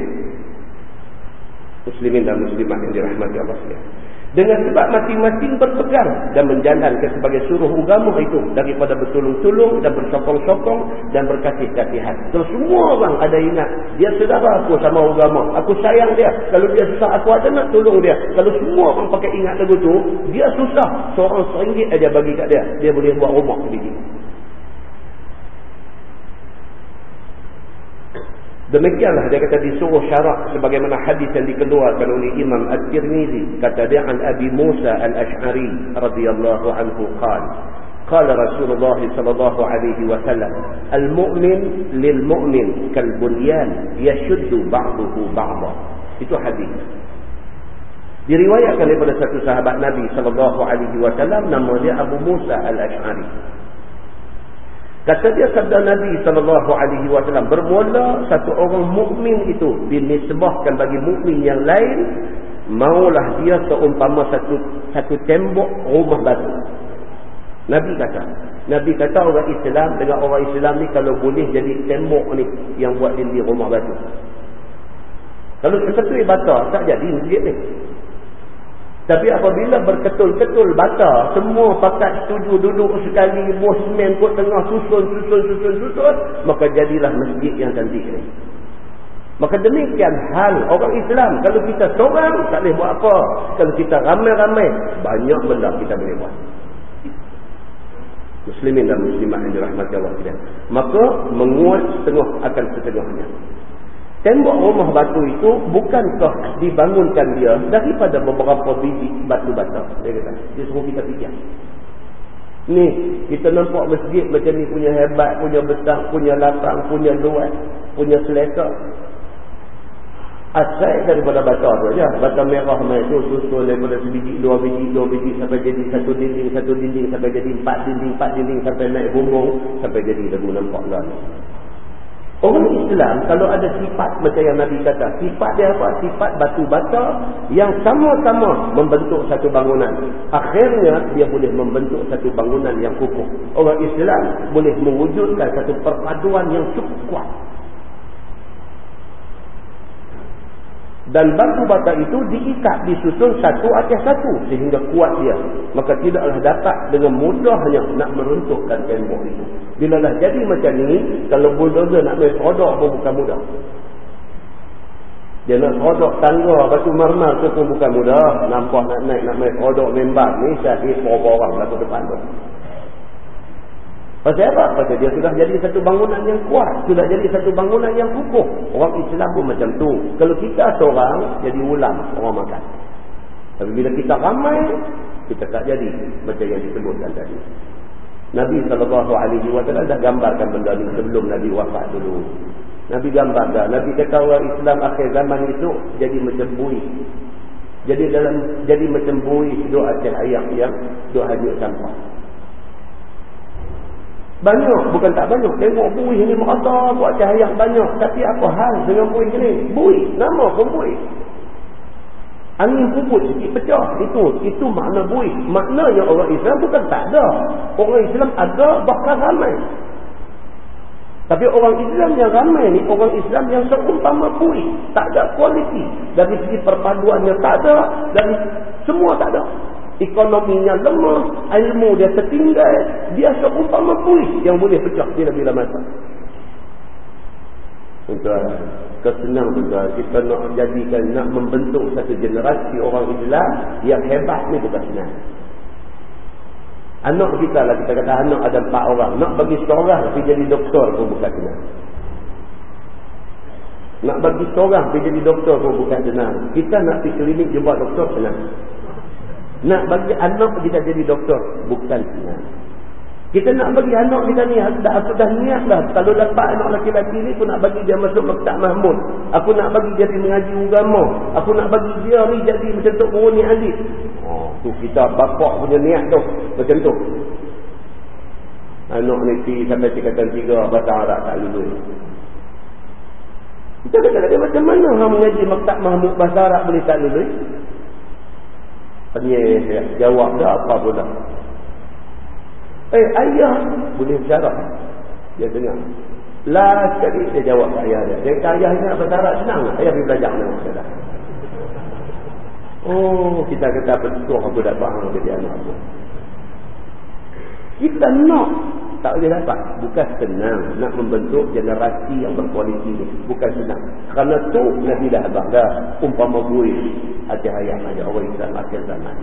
Muslimin dan muslimat yang dirahmati Allah SWT. Dengan sebab masing-masing berpegang dan menjalankan sebagai suruh agama itu daripada bertolong-tolong dan bersokong-sokong dan berkasih-kasihan. So, semua orang ada ingat, dia saudara aku sama agama. Aku sayang dia. Kalau dia susah, aku ada nak tolong dia. Kalau semua orang pakai ingat lagu tu, dia susah. Seorang seringgit aja bagi kat dia. Dia boleh buat rumah sedikit. Demikianlah dia kata disuruh syarak sebagaimana hadis yang dikeluarkan oleh Imam At-Tirmizi kata dia an Abi Musa Al-Ash'ari radhiyallahu anhu qala qala Rasulullah sallallahu alaihi wasallam al-mu'min lil-mu'min kal-bunyan yashuddu ba'dahu ba'dha. Itu hadis. Diriwayatkan daripada satu sahabat Nabi sallallahu alaihi wasallam nama dia Abu Musa Al-Ash'ari Kata dia sabda Nabi sallallahu alaihi wasallam bermula satu orang mukmin itu dinisbahkan bagi mukmin yang lain maulah dia seumpama satu satu tembok rumah batu. Nabi kata, Nabi kata orang Islam dengan orang Islam ni kalau boleh jadi tembok ni yang buat dinding rumah batu. Kalau seketui bata tak jadi masjid ni. Tapi apabila berketul-ketul bata, semua pakat setuju duduk sekali, bosmen kot tengah susun, susun, susun, susun, maka jadilah masjid yang cantik ini. Maka demikian hal orang Islam. Kalau kita seorang, tak boleh buat apa. Kalau kita ramai-ramai, banyak benda kita boleh buat. Muslimin dan muslimah yang dirahmati Allah. Maka menguat setengah akan setengahnya. Tembok rumah batu itu bukankah dibangunkan dia daripada beberapa biji batu bata. Dia kata, dia suruh kita fikir. Ni, kita nampak masjid macam ni punya hebat, punya besar, punya lapang, punya luas, punya selesa. Asal daripada bata tu aja. Bata merah mai tu susun daripada sebiji, dua biji, dua biji sampai jadi satu dinding, satu dinding sampai jadi empat dinding, empat dinding sampai naik bumbung sampai jadi lagu nampak lah. Orang Islam kalau ada sifat macam yang Nabi kata, sifat dia apa? Sifat batu bata yang sama-sama membentuk satu bangunan. Akhirnya dia boleh membentuk satu bangunan yang kukuh. Orang Islam boleh mewujudkan satu perpaduan yang cukup kuat. Dan batu bata itu diikat, disusun satu atas satu sehingga kuat dia. Maka tidaklah dapat dengan mudahnya nak meruntuhkan tembok itu. Bila dah jadi macam ni, kalau bulldozer nak main serodok pun bukan mudah. Dia nak serodok tangga batu marmar tu pun bukan mudah. Nampak nak naik, nak main serodok membak ni, syahid berapa orang ke depan tu. Pasal apa? Pasal dia sudah jadi satu bangunan yang kuat. Sudah jadi satu bangunan yang kukuh. Orang Islam pun macam tu. Kalau kita seorang, jadi ulang orang makan. Tapi bila kita ramai, kita tak jadi macam yang disebutkan tadi. Nabi SAW dah gambarkan benda ni sebelum Nabi wafat dulu. Nabi gambar dah. Nabi kata orang Islam akhir zaman itu jadi macam buih. Jadi dalam jadi macam buih atas air yang duduk hanyut sampah. Banyak, bukan tak banyak. Tengok buih ni merata buat cahaya banyak. Tapi apa hal dengan buih ni? Buih. Nama pun buih. Angin puput sikit pecah. Itu itu makna buih. Maknanya orang Islam bukan tak ada. Orang Islam ada bahkan ramai. Tapi orang Islam yang ramai ni, orang Islam yang seumpama buih. Tak ada kualiti. Dari segi perpaduannya tak ada. Dan semua tak ada. Ekonominya lemah. Ilmu dia tertinggal. Dia seumpama buih yang boleh pecah bila-bila masa. Tuan, kesenang tuan. Kita nak jadikan, nak membentuk satu generasi orang Islam yang hebat ni bukan senang. Anak kita lah, kita kata anak ada empat orang. Nak bagi seorang pergi jadi doktor pun bukan senang. Nak bagi seorang pergi jadi doktor pun bukan senang. Kita nak pergi klinik jumpa doktor senang. Nak bagi anak kita jadi doktor bukan senang. Kita nak bagi anak kita ni, dah, aku dah niat dah. Kalau dapat anak lelaki-lelaki ni, aku nak bagi dia masuk Maktab Mahmud. Aku nak bagi dia mengaji agama. Aku nak bagi dia ni jadi macam tu Murni Adik. Oh, tu kita bapak punya niat tu. Macam tu. Anak ni pergi sampai tingkatan tiga, bahasa Arab tak lulus. Kita kata dia macam mana orang mengaji Maktab Mahmud bahasa Arab boleh tak lulus? Tanya jawab dah apa pula. Eh ayah boleh bersyarah. Dia dengar. Last sekali dia jawab ayah dia. Dia kata ayah bahasa Arab senang. Ayah pergi belajar mana. Oh kita kata betul aku dah faham jadi anak aku. Kita nak tak boleh dapat. Bukan senang nak membentuk generasi yang berkualiti ni. Bukan senang. Kerana tu Nabi dah abang dah. Umpama gue. Hati ayah aja orang Islam akhir zaman.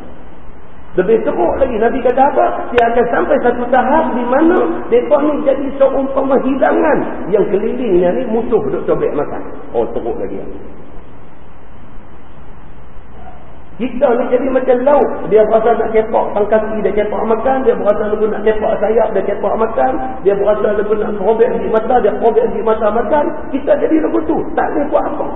Lebih teruk lagi Nabi kata apa? Dia akan sampai satu tahap di mana mereka ni jadi seumpama hidangan yang kelilingnya ni musuh duk cobek makan. Oh teruk lagi. Kita ni jadi macam lauk. Dia berasa nak cepak tang kaki, dia cepak makan. Dia berasa lagu nak cepak sayap, dia cepak makan. Dia berasa lagu nak robek di mata, dia robek di mata makan. Kita jadi lagu tu. Tak boleh buat apa.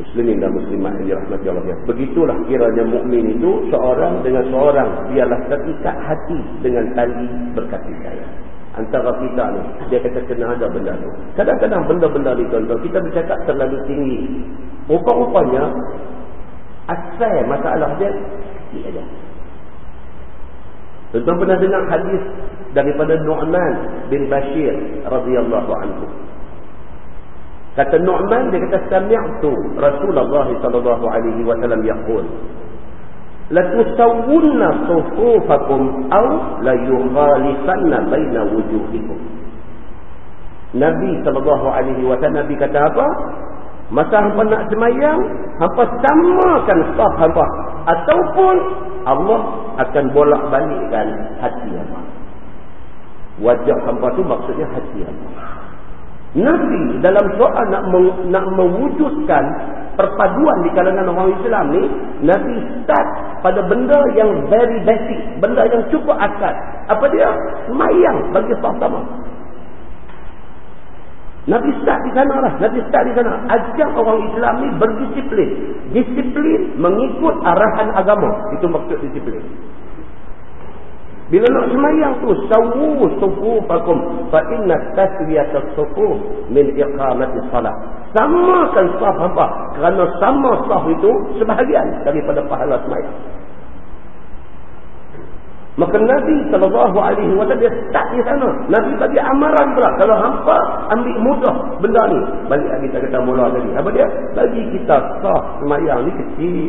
muslimin dan muslimat yang dirahmati Allah ya. Begitulah kiranya mukmin itu seorang dengan seorang biarlah terikat hati dengan tali berkasih sayang. Antara kita ni, dia kata kena ada benda tu. Kadang-kadang benda-benda ni tuan-tuan, kita bercakap terlalu tinggi. Rupa-rupanya, asal masalah dia, sikit aja. Tuan-tuan pernah dengar hadis daripada Nu'man bin Bashir radhiyallahu anhu. Kata Nu'man dia kata sami'tu Rasulullah sallallahu alaihi wasallam yaqul La tusawwunna sufufakum aw la yughalisanna baina wujuhikum Nabi sallallahu alaihi wasallam Nabi kata apa? Masa hampa nak semayang, hampa samakan saf hampa ataupun Allah akan bolak-balikkan hati hampa. Wajah hampa tu maksudnya hati hampa. Nabi dalam soal nak nak mewujudkan perpaduan di kalangan orang Islam ni, Nabi start pada benda yang very basic, benda yang cukup asas. Apa dia? Semayang bagi sama. Nabi start di sana lah. Nabi start di sana. Ajak orang Islam ni berdisiplin. Disiplin mengikut arahan agama. Itu maksud disiplin. Bila nak semayang tu, sawu sufufakum fa inna taswiyata sufuf min iqamati salat. Samakan saf hampa kerana sama saf itu sebahagian daripada pahala semayang. Maka Nabi sallallahu alaihi dia start di sana. Nabi bagi amaran pula kalau hampa ambil mudah benda ni. Balik lagi kita kata mula tadi. Apa dia? Bagi kita saf semayang ni kecil.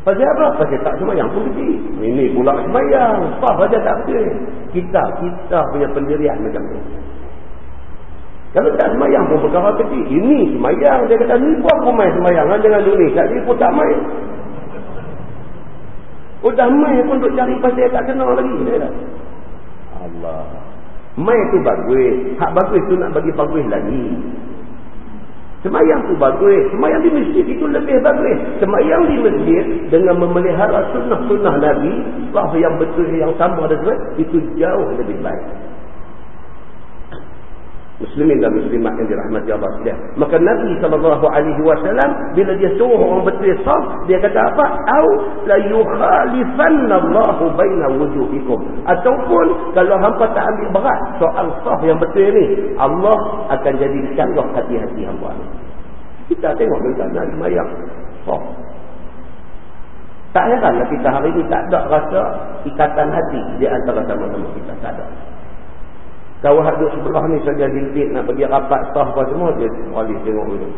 Pasal apa? Pasal tak semayang pun kecil. Ini pula semayang. Sah saja tak betul. Kita, kita punya pendirian macam tu. Kalau tak semayang pun perkara kecil. Ini semayang. Dia kata, ni pun main semayang. Dengan dunia. Kat ni pun tak main. Oh dah main pun duk cari pasal tak kenal lagi. Dia Allah. Main tu bagus. Hak bagus tu nak bagi bagus lagi. Semayang tu bagus. Semayang di masjid itu lebih bagus. Semayang di masjid dengan memelihara sunnah-sunnah Nabi. Sah yang betul yang sama ada sebab. Itu jauh lebih baik. Muslimin dan muslimat yang dirahmati Allah sekalian. Maka Nabi SAW bila dia suruh orang betul sah, dia kata apa? Au la yukhalifanna Allah baina wujuhikum. Ataupun kalau hampa tak ambil berat soal sah yang betul ini, Allah akan jadi canggah hati-hati hampa. Kita tengok kita nak semayang. Sah. Tak heranlah kita hari ini tak ada rasa ikatan hati di antara sama-sama kita. Tak ada. Kawan duduk sebelah ni saja dilpit nak bagi rapat sah apa semua dia boleh tengok dulu.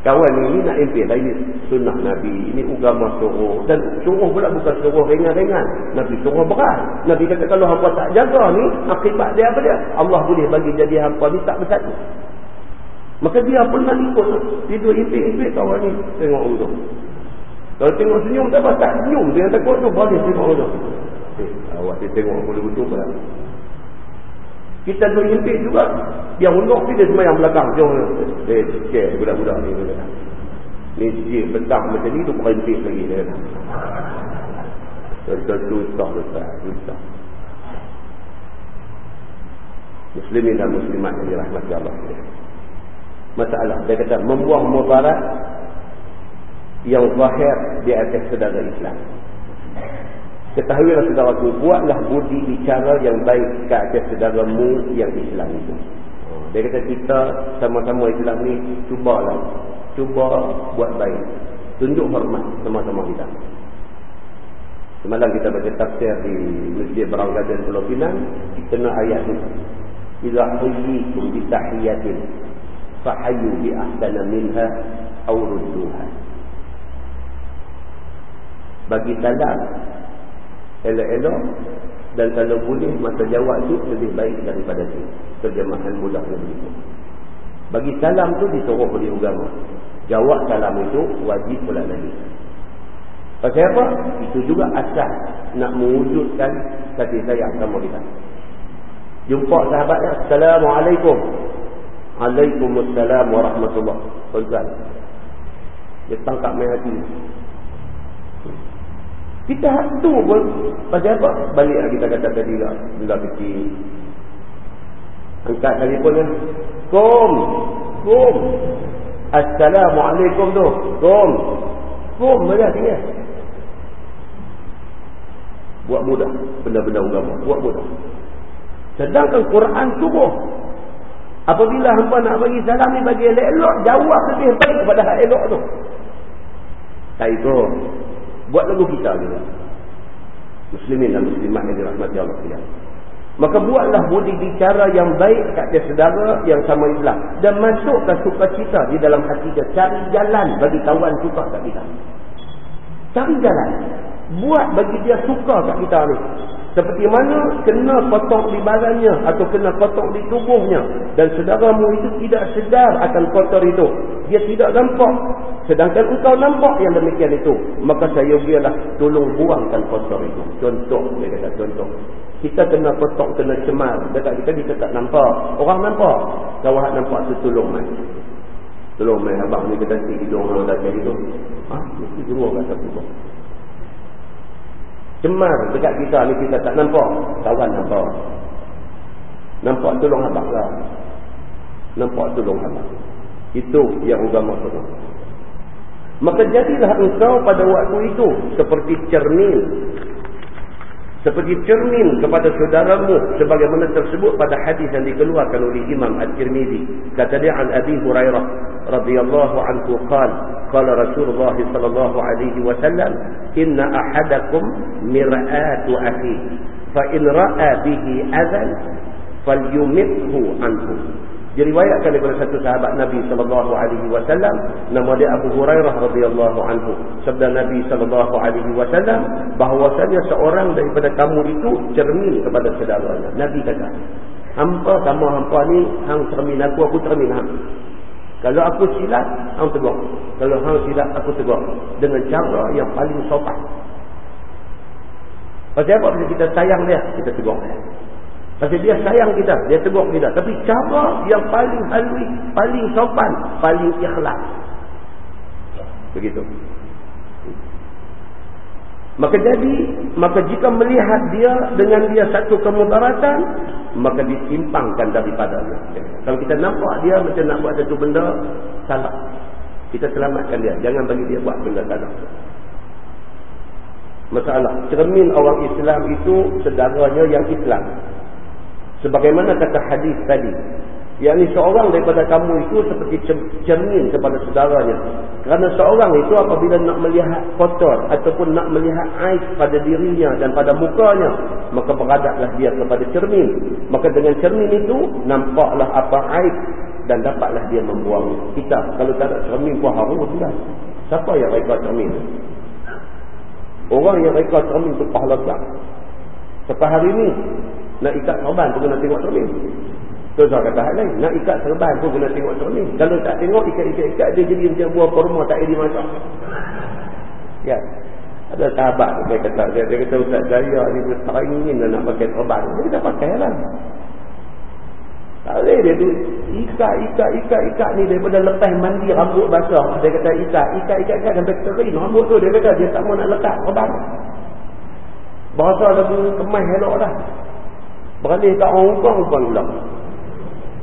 Kawan ni nak impit lah ini sunnah Nabi. Ini agama suruh. Dan suruh pula bukan suruh ringan-ringan. Nabi suruh berat. Nabi kata kalau hampa tak jaga ni, akibat dia apa dia? Allah boleh bagi jadi hampa ni tak bersatu. Maka dia pun nak ikut. Tidur impit-impit kawan ni. Tengok dulu. Kalau tengok senyum tak apa. Tak senyum. Dia takut tu boleh tengok dulu. Eh, awak dia tengok boleh betul pula. Kita tu impit juga. Yang unduk dia semayang belakang. Jom. Eh, share budak-budak ni. Ni dia betang macam ni tu bukan impit lagi. Dia Contoh susah besar. Susah. Muslimin dan muslimat yang dirahmati Allah. Masalah. Dia kata membuang mubarak yang zahir di atas saudara Islam. Ketahuilah saudaraku, buatlah budi bicara yang baik ke atas saudaramu yang Islam itu. Dia kata kita sama-sama Islam ni, cubalah. Cuba buat baik. Tunjuk hormat sama-sama kita. Semalam kita baca tafsir di Masjid Beranggadan Pulau Pinang, kita nak ayat ni. Iza huyyikum bitahiyatin, fahayu bi ahsana minha, awrudduha. Bagi salam, elok-elok dan kalau boleh masa jawab tu lebih baik daripada tu. Terjemahan mudahnya begitu. Bagi salam tu disuruh oleh agama. Jawab salam itu wajib pula lagi pasal apa? itu juga asas nak mewujudkan kasih sayang sama kita. Jumpa sahabatnya Assalamualaikum. Waalaikumsalam warahmatullahi wabarakatuh dia tangkap main hati kita hantu pun pasal apa? Baliklah kita kata tadi lah. Benda kecil. Angkat telefon kan. Kom. Kom. Assalamualaikum tu. Kom. Kom saja tinggal. Buat mudah. Benda-benda agama. Buat mudah. Sedangkan Quran tubuh. Apabila hampa nak bagi salam ni bagi elok-elok. Jawab lebih baik kepada elok tu. Tak ikut. Buat lagu kita juga. Muslimin dan muslimat yang dirahmati Allah sekalian. Maka buatlah budi bicara yang baik kat dia saudara yang sama Islam. Dan masukkan sukacita di dalam hati dia. Cari jalan bagi kawan suka kat kita. Cari jalan. Buat bagi dia suka kat kita ni. Seperti mana kena potong di badannya atau kena potong di tubuhnya. Dan saudaramu itu tidak sedar akan kotor itu. Dia tidak nampak. Sedangkan engkau nampak yang demikian itu. Maka saya biarlah tolong buangkan kotor itu. Contoh. Dia kata contoh. Kita kena potong, kena cemar. Dekat kita, kita tak nampak. Orang nampak. Kawan nampak tu tolong man. Tolong man. Abang ni kata si hidung orang dah cari tu. Ha? Mesti semua kata tu. Cemar dekat kita ni kita tak nampak. Kawan nampak. Nampak tolong abang lah. Nampak tolong abang. Itu yang agama suruh. Maka jadilah engkau pada waktu itu seperti cermin. Seperti cermin kepada saudaramu sebagaimana tersebut pada hadis yang dikeluarkan oleh Imam At-Tirmizi. Kata dia an Abi Hurairah radhiyallahu anhu qala qala Rasulullah sallallahu alaihi wasallam inna ahadakum mir'atu akhihi fa in ra'a bihi adhan falyumithu anhu diriwayatkan daripada satu sahabat Nabi sallallahu alaihi wasallam nama dia Abu Hurairah radhiyallahu anhu sabda Nabi sallallahu alaihi wasallam bahwasanya seorang daripada kamu itu cermin kepada saudaranya Nabi kata hampa sama hampa ni hang cermin aku aku cermin hang kalau aku silap, hang tegur. Kalau hang silap, aku tegur. Dengan cara yang paling sopan. Pasal apa? Bila kita sayang dia, kita tegur. Pasal dia sayang kita, dia tegur kita. Tapi cara yang paling halui, paling sopan, paling ikhlas. Begitu. Maka jadi, maka jika melihat dia dengan dia satu kemudaratan, maka disimpangkan daripadanya. Kalau kita nampak dia macam nak buat satu benda, salah. Kita selamatkan dia. Jangan bagi dia buat benda salah. Masalah. Cermin orang Islam itu sedaranya yang Islam. Sebagaimana kata hadis tadi. Yang ini seorang daripada kamu itu seperti cermin kepada saudaranya. Kerana seorang itu apabila nak melihat kotor ataupun nak melihat air pada dirinya dan pada mukanya. Maka beradaklah dia kepada cermin. Maka dengan cermin itu nampaklah apa air dan dapatlah dia membuang kita. Kalau tak ada cermin pun harum sudah. Siapa yang reka cermin? Orang yang reka cermin itu pahala tak. Hari ini nak ikat serban pun kena tengok cermin. Tu saya kata hal lain. Nak ikat serban pun kena tengok cermin. Kalau tak tengok ikat-ikat-ikat dia jadi macam buah kurma tak ada masak. Ya. Ada sahabat dia kata, dia, dia kata Ustaz saya ni ingin nak pakai serban. Dia kata pakai lah. Tak boleh dia tu ikat, ikat, ikat, ikat ni daripada lepas mandi rambut basah. Dia kata ikat, ikat, ikat, ikat sampai kering rambut tu. Dia kata dia tak mau nak letak serban. Bahasa lagu kemas elok dah. Beralih kat orang Hong Kong pun pula.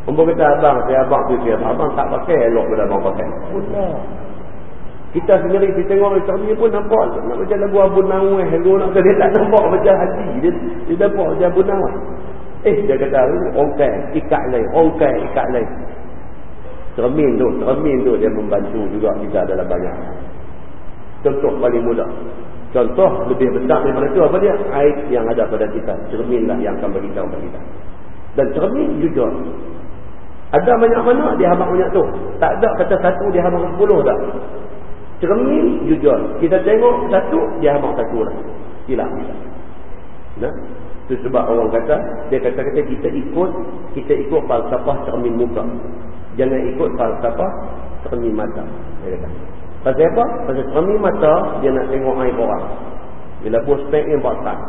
Umur kata abang, saya abang tu abang tak pakai elok pada abang pakai. Pula. Kita sendiri kita tengok macam ni pun nampak nak macam lagu Abu Nawai, lagu nak dia tak nampak macam hati. Dia dia nampak macam Abu Nawai. Eh dia kata ongkai, ikat lain, ongkai, ikat lain. Cermin tu, cermin tu dia membantu juga kita dalam banyak. Contoh paling mudah. Contoh lebih besar daripada itu apa dia? Air yang ada pada kita. Cermin lah yang akan beritahu kepada kita. Dan cermin jujur. Ada banyak mana dia habang banyak tu. Tak ada kata satu dia habang sepuluh dah. Cermin jujur. Kita tengok satu dia habang satu lah. Hilang. Nah. Itu sebab orang kata, dia kata-kata kita ikut, kita ikut falsafah cermin muka. Jangan ikut falsafah cermin mata. Dia kata. Pasal apa? Pasal cermin mata, dia nak tengok air orang. Bila bos ni buat tak.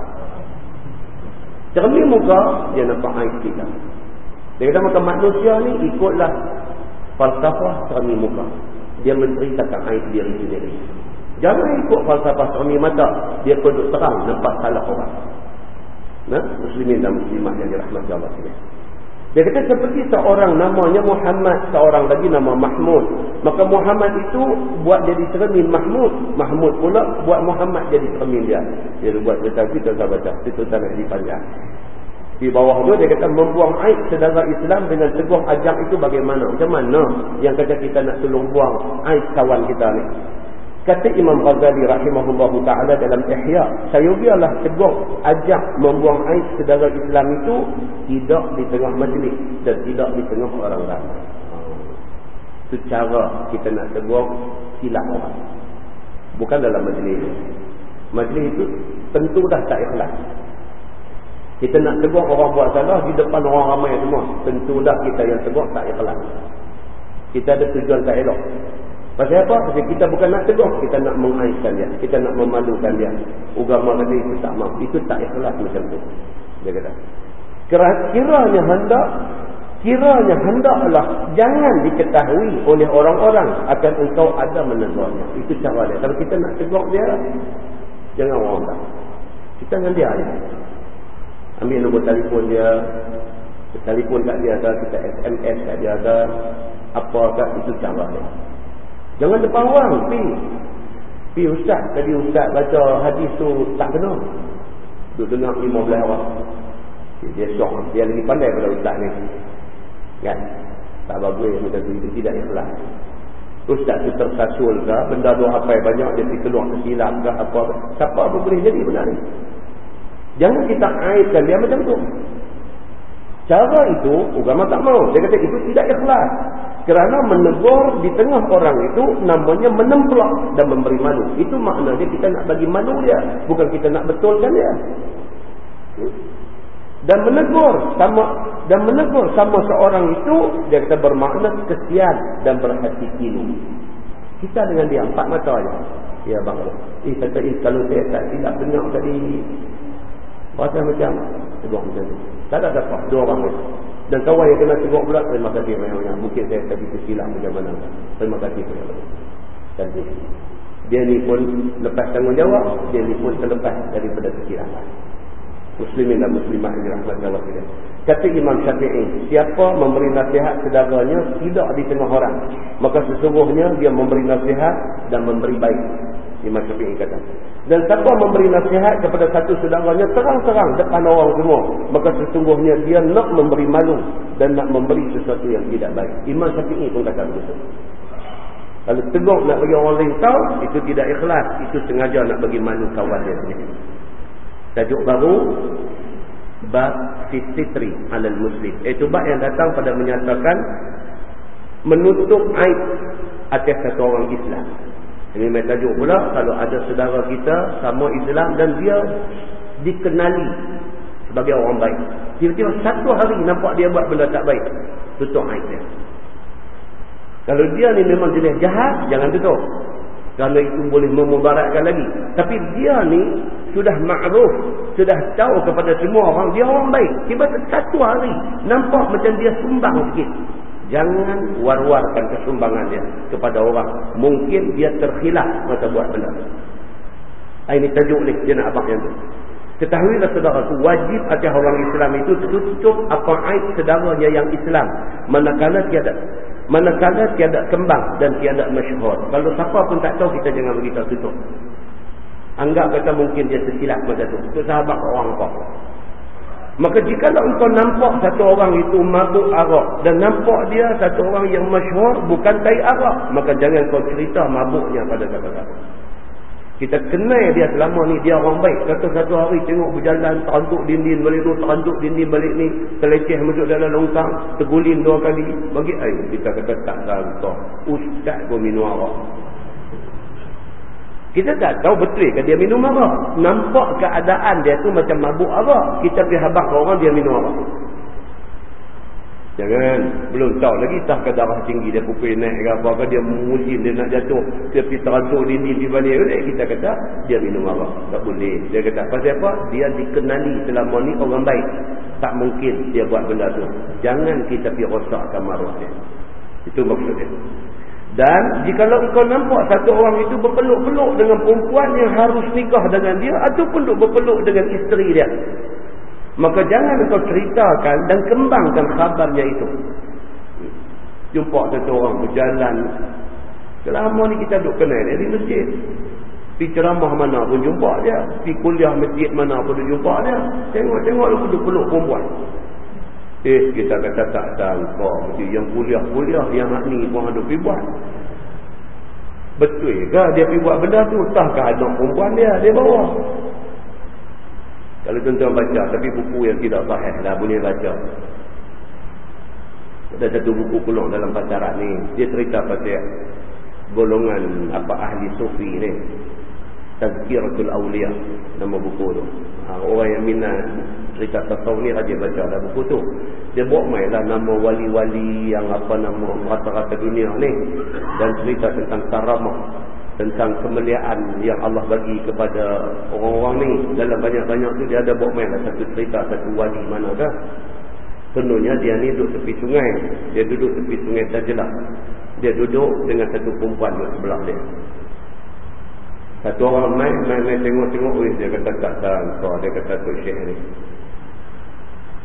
Cermin muka, dia nampak air kita. Dia kata maka manusia ni ikutlah falsafah cermin muka. Dia menceritakan aib diri sendiri. Jangan ikut falsafah cermin mata. Dia kuduk terang nampak salah orang. Nah, muslimin dan muslimat yang dirahmati Allah sekalian. Dia kata seperti seorang namanya Muhammad, seorang lagi nama Mahmud. Maka Muhammad itu buat jadi cermin Mahmud. Mahmud pula buat Muhammad jadi cermin dia. Dia buat cerita kita tak baca. Itu tak nak dipanjang. Di bawah tu dia kata membuang aib saudara Islam dengan teguh ajak itu bagaimana? Macam mana yang kata kita nak tolong buang aib kawan kita ni? Kata Imam Ghazali rahimahullah ta'ala dalam ihya. Saya biarlah teguh ajak membuang aib saudara Islam itu tidak di tengah majlis dan tidak di tengah orang ramai. Itu cara kita nak teguh silap orang. Bukan dalam majlis. Majlis itu tentu dah tak ikhlas. Kita nak tegur orang buat salah di depan orang ramai semua. Tentulah kita yang tegur tak ikhlas. Kita ada tujuan tak elok. Pasal apa? Pasal kita bukan nak tegur. Kita nak mengaiskan dia. Kita nak memalukan dia. Ugama tadi itu tak mahu. Itu tak ikhlas macam tu. Dia kata. Kiranya hendak. Kiranya hendaklah. Jangan diketahui oleh orang-orang. Akan engkau ada menegurnya. Itu cara dia. Kalau kita nak tegur dia. Jangan orang tak. Kita dengan dia. dia ambil nombor telefon dia telefon kat dia ada kita SMS kat dia ada apa kat itu cara dia jangan depan orang pi. Pi ustaz. Tadi ustaz baca hadis tu tak kena. Duduk dengar 15 orang. Dia syok. Dia lagi pandai pada ustaz ni. Kan? Tak bagus macam tu. Itu tidak ikhlas. Ustaz tu tersasul ke Benda tu apa yang banyak Dia pergi keluar kesilap ke apa. Siapa pun boleh jadi benar ni. Jangan kita aibkan dia macam tu. Cara itu, agama tak mau. Dia kata itu tidak ikhlas. Kerana menegur di tengah orang itu, namanya menemplak dan memberi malu. Itu maknanya kita nak bagi malu dia. Bukan kita nak betulkan dia. Dan menegur sama dan menegur sama seorang itu, dia kata bermakna kesian dan berhati kilu. Kita dengan dia, empat mata aja. Ya bang. Eh, kata, eh, kalau saya tak silap dengar tadi, Rasa macam tegur macam tu. Tak ada dapat dua orang ni. Dan kawan yang kena tegur pula, terima kasih banyak-banyak. Mungkin saya tadi tersilap macam mana. Terima kasih banyak-banyak. Cantik. dia ni pun lepas tanggungjawab dia ni pun terlepas daripada kesilapan muslimin dan muslimah yang dirahmati Allah sekalian kata Imam Syafi'i siapa memberi nasihat saudaranya tidak di tengah orang maka sesungguhnya dia memberi nasihat dan memberi baik Imam Syafi'i kata. Dan siapa memberi nasihat kepada satu saudaranya terang-terang depan orang semua maka sesungguhnya dia nak memberi malu dan nak memberi sesuatu yang tidak baik. Imam Syafi'i pun kata begitu. Kalau tegur nak bagi orang lain tahu itu tidak ikhlas. Itu sengaja nak bagi malu kawan dia tajuk baru bab fitri alal muslim. Itu bab yang datang pada menyatakan menutup aib atas satu orang Islam ini main tajuk pula kalau ada saudara kita sama Islam dan dia dikenali sebagai orang baik. Tiba-tiba satu hari nampak dia buat benda tak baik tutup aib dia. Kalau dia ni memang jenis jahat jangan tutup. Kerana itu boleh memudaratkan lagi. Tapi dia ni sudah ma'ruf sudah tahu kepada semua orang dia orang baik. Tiba-tiba satu hari nampak macam dia sumbang sikit jangan war-warkan kesumbangan dia kepada orang. Mungkin dia terkhilaf masa buat benda. Ah, ini tajuk ni dia nak abang yang tu. Ketahuilah saudara tu wajib atas orang Islam itu tutup apa aib saudaranya yang Islam. Manakala tiada. Manakala tiada kembang dan tiada masyhur. Kalau siapa pun tak tahu kita jangan beritahu tutup. Anggap kata mungkin dia tersilap masa tu. Itu sahabat orang kau. Maka jika engkau nampak satu orang itu mabuk arak. Dan nampak dia satu orang yang masyhur bukan tai arak. Maka jangan kau cerita mabuknya pada kata-kata. Kita kenal dia selama ni dia orang baik. Kata satu hari tengok berjalan terantuk dinding balik tu. Terantuk dinding balik ni. Teleceh masuk dalam longkang. Tergulin dua kali. Bagi air. Kita kata tak sangka. Ustaz pun minum arak. Kita tak tahu betul ke dia minum arak. Nampak keadaan dia tu macam mabuk arak. Kita pergi habak ke orang dia minum arak. Jangan. Belum tahu lagi tak ke darah tinggi dia pupil naik ke apa ke. Dia mengusin dia nak jatuh. Dia pergi terantuk dinding di balik. Kita kata dia minum arak. Tak boleh. Dia kata pasal apa? Dia dikenali selama ni orang baik. Tak mungkin dia buat benda tu. Jangan kita pergi rosakkan maruah dia. Itu maksudnya. Dan jika engkau nampak satu orang itu berpeluk-peluk dengan perempuan yang harus nikah dengan dia ataupun duk berpeluk dengan isteri dia. Maka jangan engkau ceritakan dan kembangkan khabarnya itu. Jumpa satu orang berjalan. Selama ni kita duk kenal dia di masjid. Pergi ceramah mana pun jumpa dia. Pergi kuliah masjid mana pun jumpa dia. Tengok-tengok duk peluk perempuan. Eh kita kata tak sangka Yang kuliah-kuliah yang ni pun ada pergi buat. Betul ke dia pergi buat benda tu? Tahkah anak perempuan dia dia bawa. Kalau tuan-tuan baca Tapi buku yang tidak sahih lah boleh baca. Ada satu buku keluar dalam pacaran ni. Dia cerita pasal Golongan apa ahli sufi ni Tazkiratul Awliya. Nama buku tu. Ha, Orang yang minat cerita tasawuf ni rajin baca dalam buku tu. Dia buat main lah nama wali-wali yang apa nama rata-rata dunia ni. Dan cerita tentang karamah tentang kemuliaan yang Allah bagi kepada orang-orang ni. Dalam banyak-banyak tu dia ada buat main lah satu cerita satu wali mana kah. Penuhnya dia ni duduk tepi sungai. Dia duduk tepi sungai Dajlah dia duduk dengan satu perempuan di sebelah dia satu orang main, main, main tengok-tengok dia kata tak tahu dia kata tu syekh ni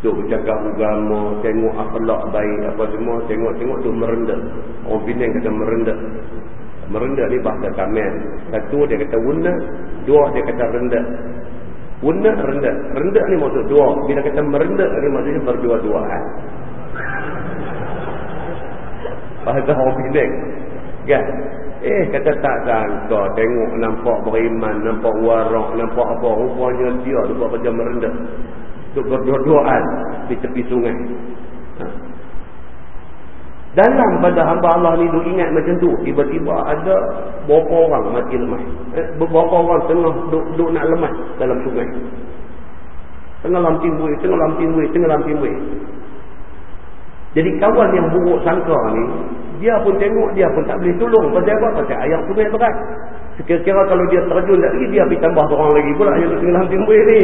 Duk bercakap agama, tengok akhlak baik apa semua, tengok-tengok tu merendah. Orang Penang kata merendah. Merendah ni bahasa kamel. Satu dia kata wuna, dua dia kata rendah. Wuna rendah. Rendah ni maksud dua. Bila kata merendah ni maksudnya berdua-duaan. Bahasa orang Penang. Kan? Eh kata tak sangka tengok nampak beriman, nampak warak, nampak apa. Rupanya dia tu buat kerja merendah untuk berdua-duaan di tepi sungai. Ha. Dalam pada hamba Allah ni duk ingat macam tu, tiba-tiba ada beberapa orang mati lemah. Eh, beberapa orang tengah duk, duk nak lemah dalam sungai. Tengah lam timbul, tengah lam timbul, tengah lam timbul. Jadi kawan yang buruk sangka ni, dia pun tengok, dia pun tak boleh tolong. Pasal apa? Pasal ayam sungai berat. Sekira-kira kalau dia terjun lagi, dia pergi tambah orang lagi pula yang tenggelam timbul ni.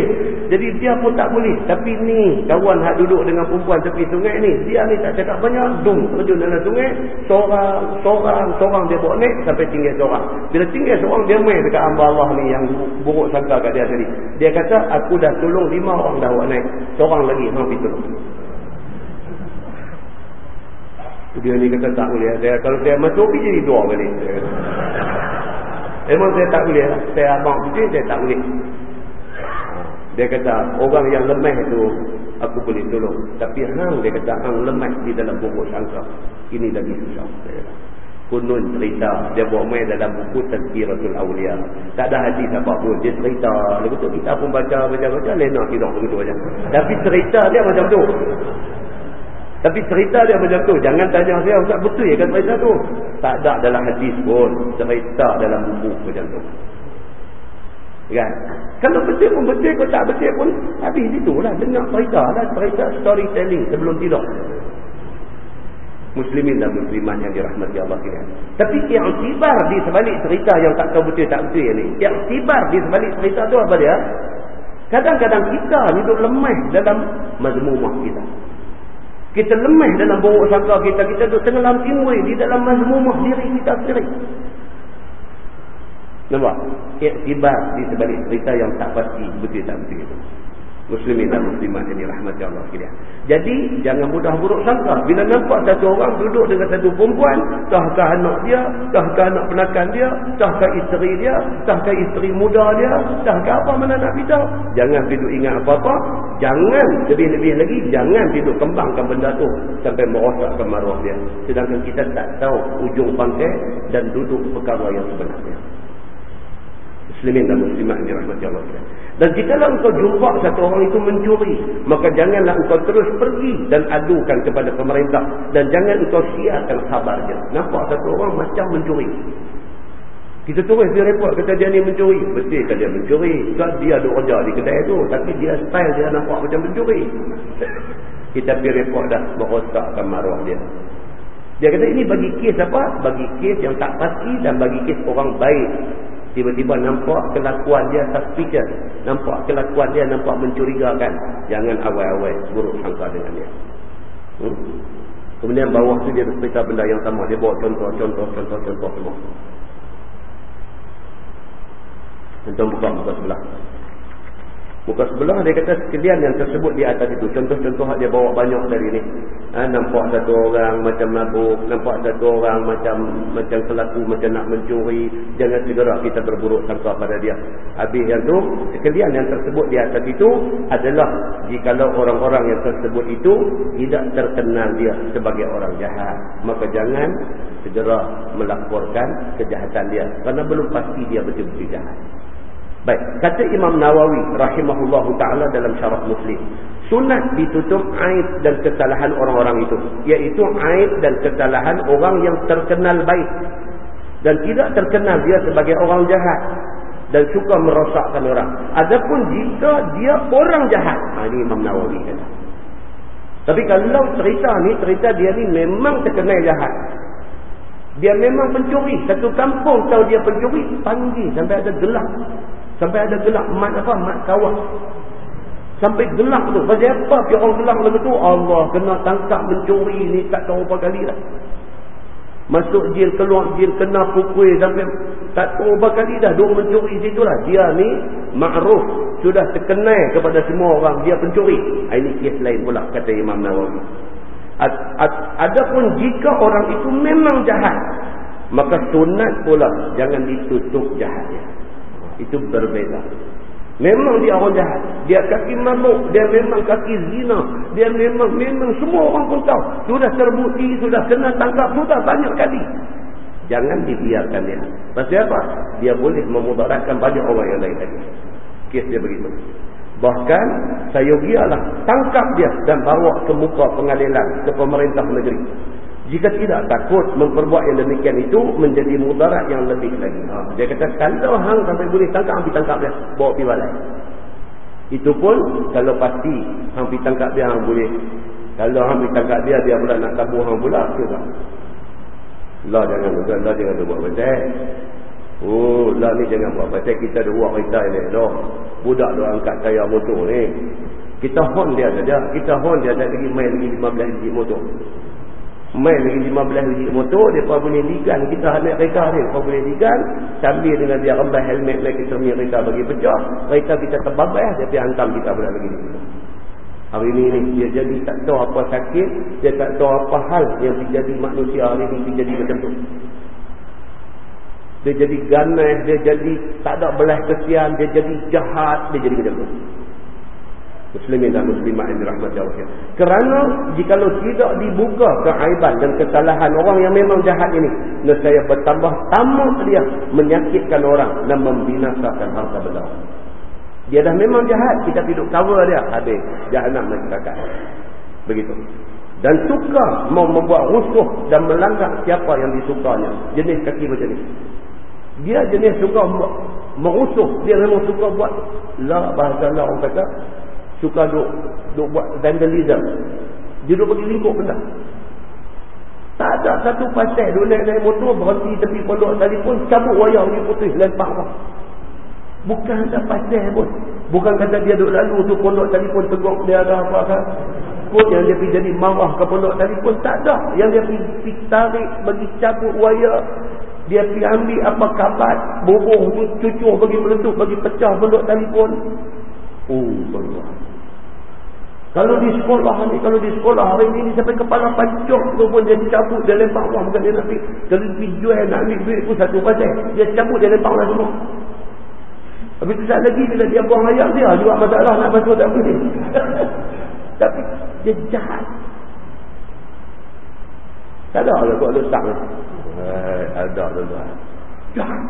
Jadi dia pun tak boleh. Tapi ni, kawan hak duduk dengan perempuan tepi sungai ni, dia ni tak cakap banyak, dung terjun dalam sungai, seorang, seorang, seorang dia bawa naik sampai tinggal seorang. Bila tinggal seorang, dia main dekat hamba Allah ni yang buruk sangka kat dia tadi. Dia kata, aku dah tolong lima orang dah bawa naik. Seorang lagi, pergi tolong. Dia ni kata tak boleh. Dia, kalau saya masuk, pergi jadi dua kali. Memang saya tak boleh. Saya abang puji, saya tak boleh. Dia kata, orang yang lemah tu, aku boleh tolong. Tapi hang, dia kata, hang lemah di dalam buku sangka. Ini lagi susah. Kunun cerita, dia buat main dalam buku Tazkiratul Awliya. Tak ada hadis apa pun. Dia cerita, lepas tu kita pun baca, baca, lena tidak begitu saja. Tapi cerita dia macam tu. Tapi cerita dia macam tu. Jangan tanya saya, Ustaz betul ya kan cerita tu? Tak ada dalam hadis pun. Cerita dalam buku macam tu. Kan? Kalau betul pun betul, kalau tak betul pun habis itu lah. Dengar cerita lah. Cerita storytelling sebelum tidur. Muslimin dan muslimat yang dirahmati Allah kira. Tapi yang tibar di sebalik cerita yang tak tahu betul tak betul ni. Yang tibar di sebalik cerita tu apa dia? Kadang-kadang kita duduk lemah dalam mazmumah kita. Kita lemah dalam buruk sangka kita. Kita duduk tenggelam timbul di dalam mazmumah diri kita sendiri. Nampak? Iktibar di sebalik cerita yang tak pasti. Betul tak betul itu muslimin dan muslimat yang dirahmati Allah sekalian. Jadi jangan mudah buruk sangka bila nampak satu orang duduk dengan satu perempuan, tahkah anak dia, tahkah anak penakan dia, tahkah isteri dia, tahkah isteri muda dia, tahkah apa mana nak beritahu. Jangan tidur ingat apa-apa, jangan lebih-lebih lagi jangan tidur kembangkan benda tu sampai merosakkan maruah dia. Sedangkan kita tak tahu ujung pangkai dan duduk perkara yang sebenarnya. Muslimin dan muslimat dirahmati Allah. Dan jikalau engkau jumpa satu orang itu mencuri, maka janganlah engkau terus pergi dan adukan kepada pemerintah. Dan jangan engkau siarkan khabarnya. Nampak satu orang macam mencuri. Kita tulis di report, kata dia ni mencuri. Betul kan dia mencuri. Sebab dia ada kerja di kedai tu. Tapi dia style dia nampak macam mencuri. Kita pergi report dah merosakkan maruah dia. Dia kata ini bagi kes apa? Bagi kes yang tak pasti dan bagi kes orang baik Tiba-tiba nampak kelakuan dia suspicious. Nampak kelakuan dia nampak mencurigakan. Jangan awal-awal buruk sangka dengan dia. Hmm? Kemudian bawah tu dia bercerita benda yang sama. Dia bawa contoh-contoh-contoh-contoh semua. Contoh buka muka sebelah. Muka sebelah dia kata sekalian yang tersebut di atas itu. Contoh-contoh dia bawa banyak dari ni. Ha, nampak satu orang macam mabuk. Nampak satu orang macam macam selaku macam nak mencuri. Jangan segera kita berburuk sangka pada dia. Habis yang tu, sekalian yang tersebut di atas itu adalah jikalau orang-orang yang tersebut itu tidak terkenal dia sebagai orang jahat. Maka jangan segera melaporkan kejahatan dia. Kerana belum pasti dia betul-betul jahat. Baik, kata Imam Nawawi rahimahullahu taala dalam syarah Muslim, sunat ditutup aib dan kesalahan orang-orang itu, iaitu aib dan kesalahan orang yang terkenal baik dan tidak terkenal dia sebagai orang jahat dan suka merosakkan orang. Adapun jika dia orang jahat, ha, ini Imam Nawawi kata. Tapi kalau cerita ni, cerita dia ni memang terkenal jahat. Dia memang pencuri. Satu kampung tahu dia pencuri, panggil sampai ada gelap. Sampai ada gelap mat apa? Mat kawah. Sampai gelap tu. Pasal apa pi orang gelap lagu tu? Allah kena tangkap mencuri ni tak tahu berapa kali dah. Masuk jil keluar jil kena pukul sampai tak tahu berapa kali dah duk mencuri situ lah. Dia ni ma'ruf sudah terkenal kepada semua orang dia pencuri. Ah, ini kes lain pula kata Imam Nawawi. Adapun jika orang itu memang jahat maka sunat pula jangan ditutup jahatnya itu berbeza. Memang dia orang jahat. Dia kaki mamuk. Dia memang kaki zina. Dia memang, memang semua orang pun tahu. Sudah terbukti, sudah kena tangkap, sudah banyak kali. Jangan dibiarkan dia. Pasal apa? Dia boleh memudaratkan banyak orang yang lain lagi. Kes dia begitu. Bahkan, saya biarlah tangkap dia dan bawa ke muka pengadilan ke pemerintah negeri. Jika tidak takut memperbuat yang demikian itu menjadi mudarat yang lebih lagi. Ha. Dia kata kalau hang sampai boleh tangkap, hang pergi tangkap dia. Bawa pergi balai. Itu pun kalau pasti hang pergi tangkap dia, hang boleh. Kalau hang pergi tangkap dia, dia pula nak kabur hang pula. Itu tak. Allah jangan, Allah jangan buat macam Oh, lah ni jangan buat. Pasal kita ada buat kereta ni. Loh. Budak dia angkat tayar motor ni. Kita hon dia saja. Kita hon dia tak lagi main lagi 15 biji motor. Main lagi 15 biji motor. Dia pun boleh ligan. Kita ambil kereta ni. Dia boleh ligan. Sambil dengan dia rembah helmet. Kita punya kereta bagi pecah. Kereta kita terbabah. Dia pergi hantam kita pula lagi. Hari ini ni dia jadi tak tahu apa sakit. Dia tak tahu apa hal yang terjadi manusia hari ini terjadi macam tu. Dia jadi ganas, dia jadi tak ada belah kesian, dia jadi jahat, dia jadi macam tu. Muslimin dan muslimat yang dirahmati Allah. Kerana jika tidak dibuka keaiban dan kesalahan orang yang memang jahat ini, nescaya bertambah tamak dia menyakitkan orang dan membinasakan harta benda. Dia dah memang jahat, kita hidup cover dia, habis jahanam masyarakat. Begitu. Dan suka mau membuat rusuh dan melanggar siapa yang disukanya. Jenis kaki macam ni. Dia jenis suka merusuh. Dia memang suka buat. La bahasa Allah orang kata. Suka duk, duk buat vandalism. Dia duk pergi lingkup benda. Tak ada satu pasal. Duk naik-naik motor. Berhenti tepi pondok telefon. Cabut wayar ni putih. Lempak apa. Bukan ada pasal pun. Bukan kata dia duk lalu tu pondok telefon teguk dia ada apa kan. Pun yang dia pergi jadi marah ke pondok telefon. Tak ada. Yang dia pergi tarik bagi cabut wayar dia pergi ambil apa kabat, bubuh tu cucur bagi meletup, bagi pecah bentuk telefon. Oh, Allah. Kalau di sekolah ni, kalau di sekolah hari ni, sampai kepala pancok tu pun dia cabut, dia lempar uang. Bukan dia nak kalau dia jual nak ambil duit pun satu pasal. Dia cabut, dia lempar lah semua. Habis tu saat lagi, bila dia buang ayam dia, juga masalah nak basuh tak boleh. Tapi, dia jahat. Tak ada lah buat letak ni. Eh, ada tuan-tuan. Jahat.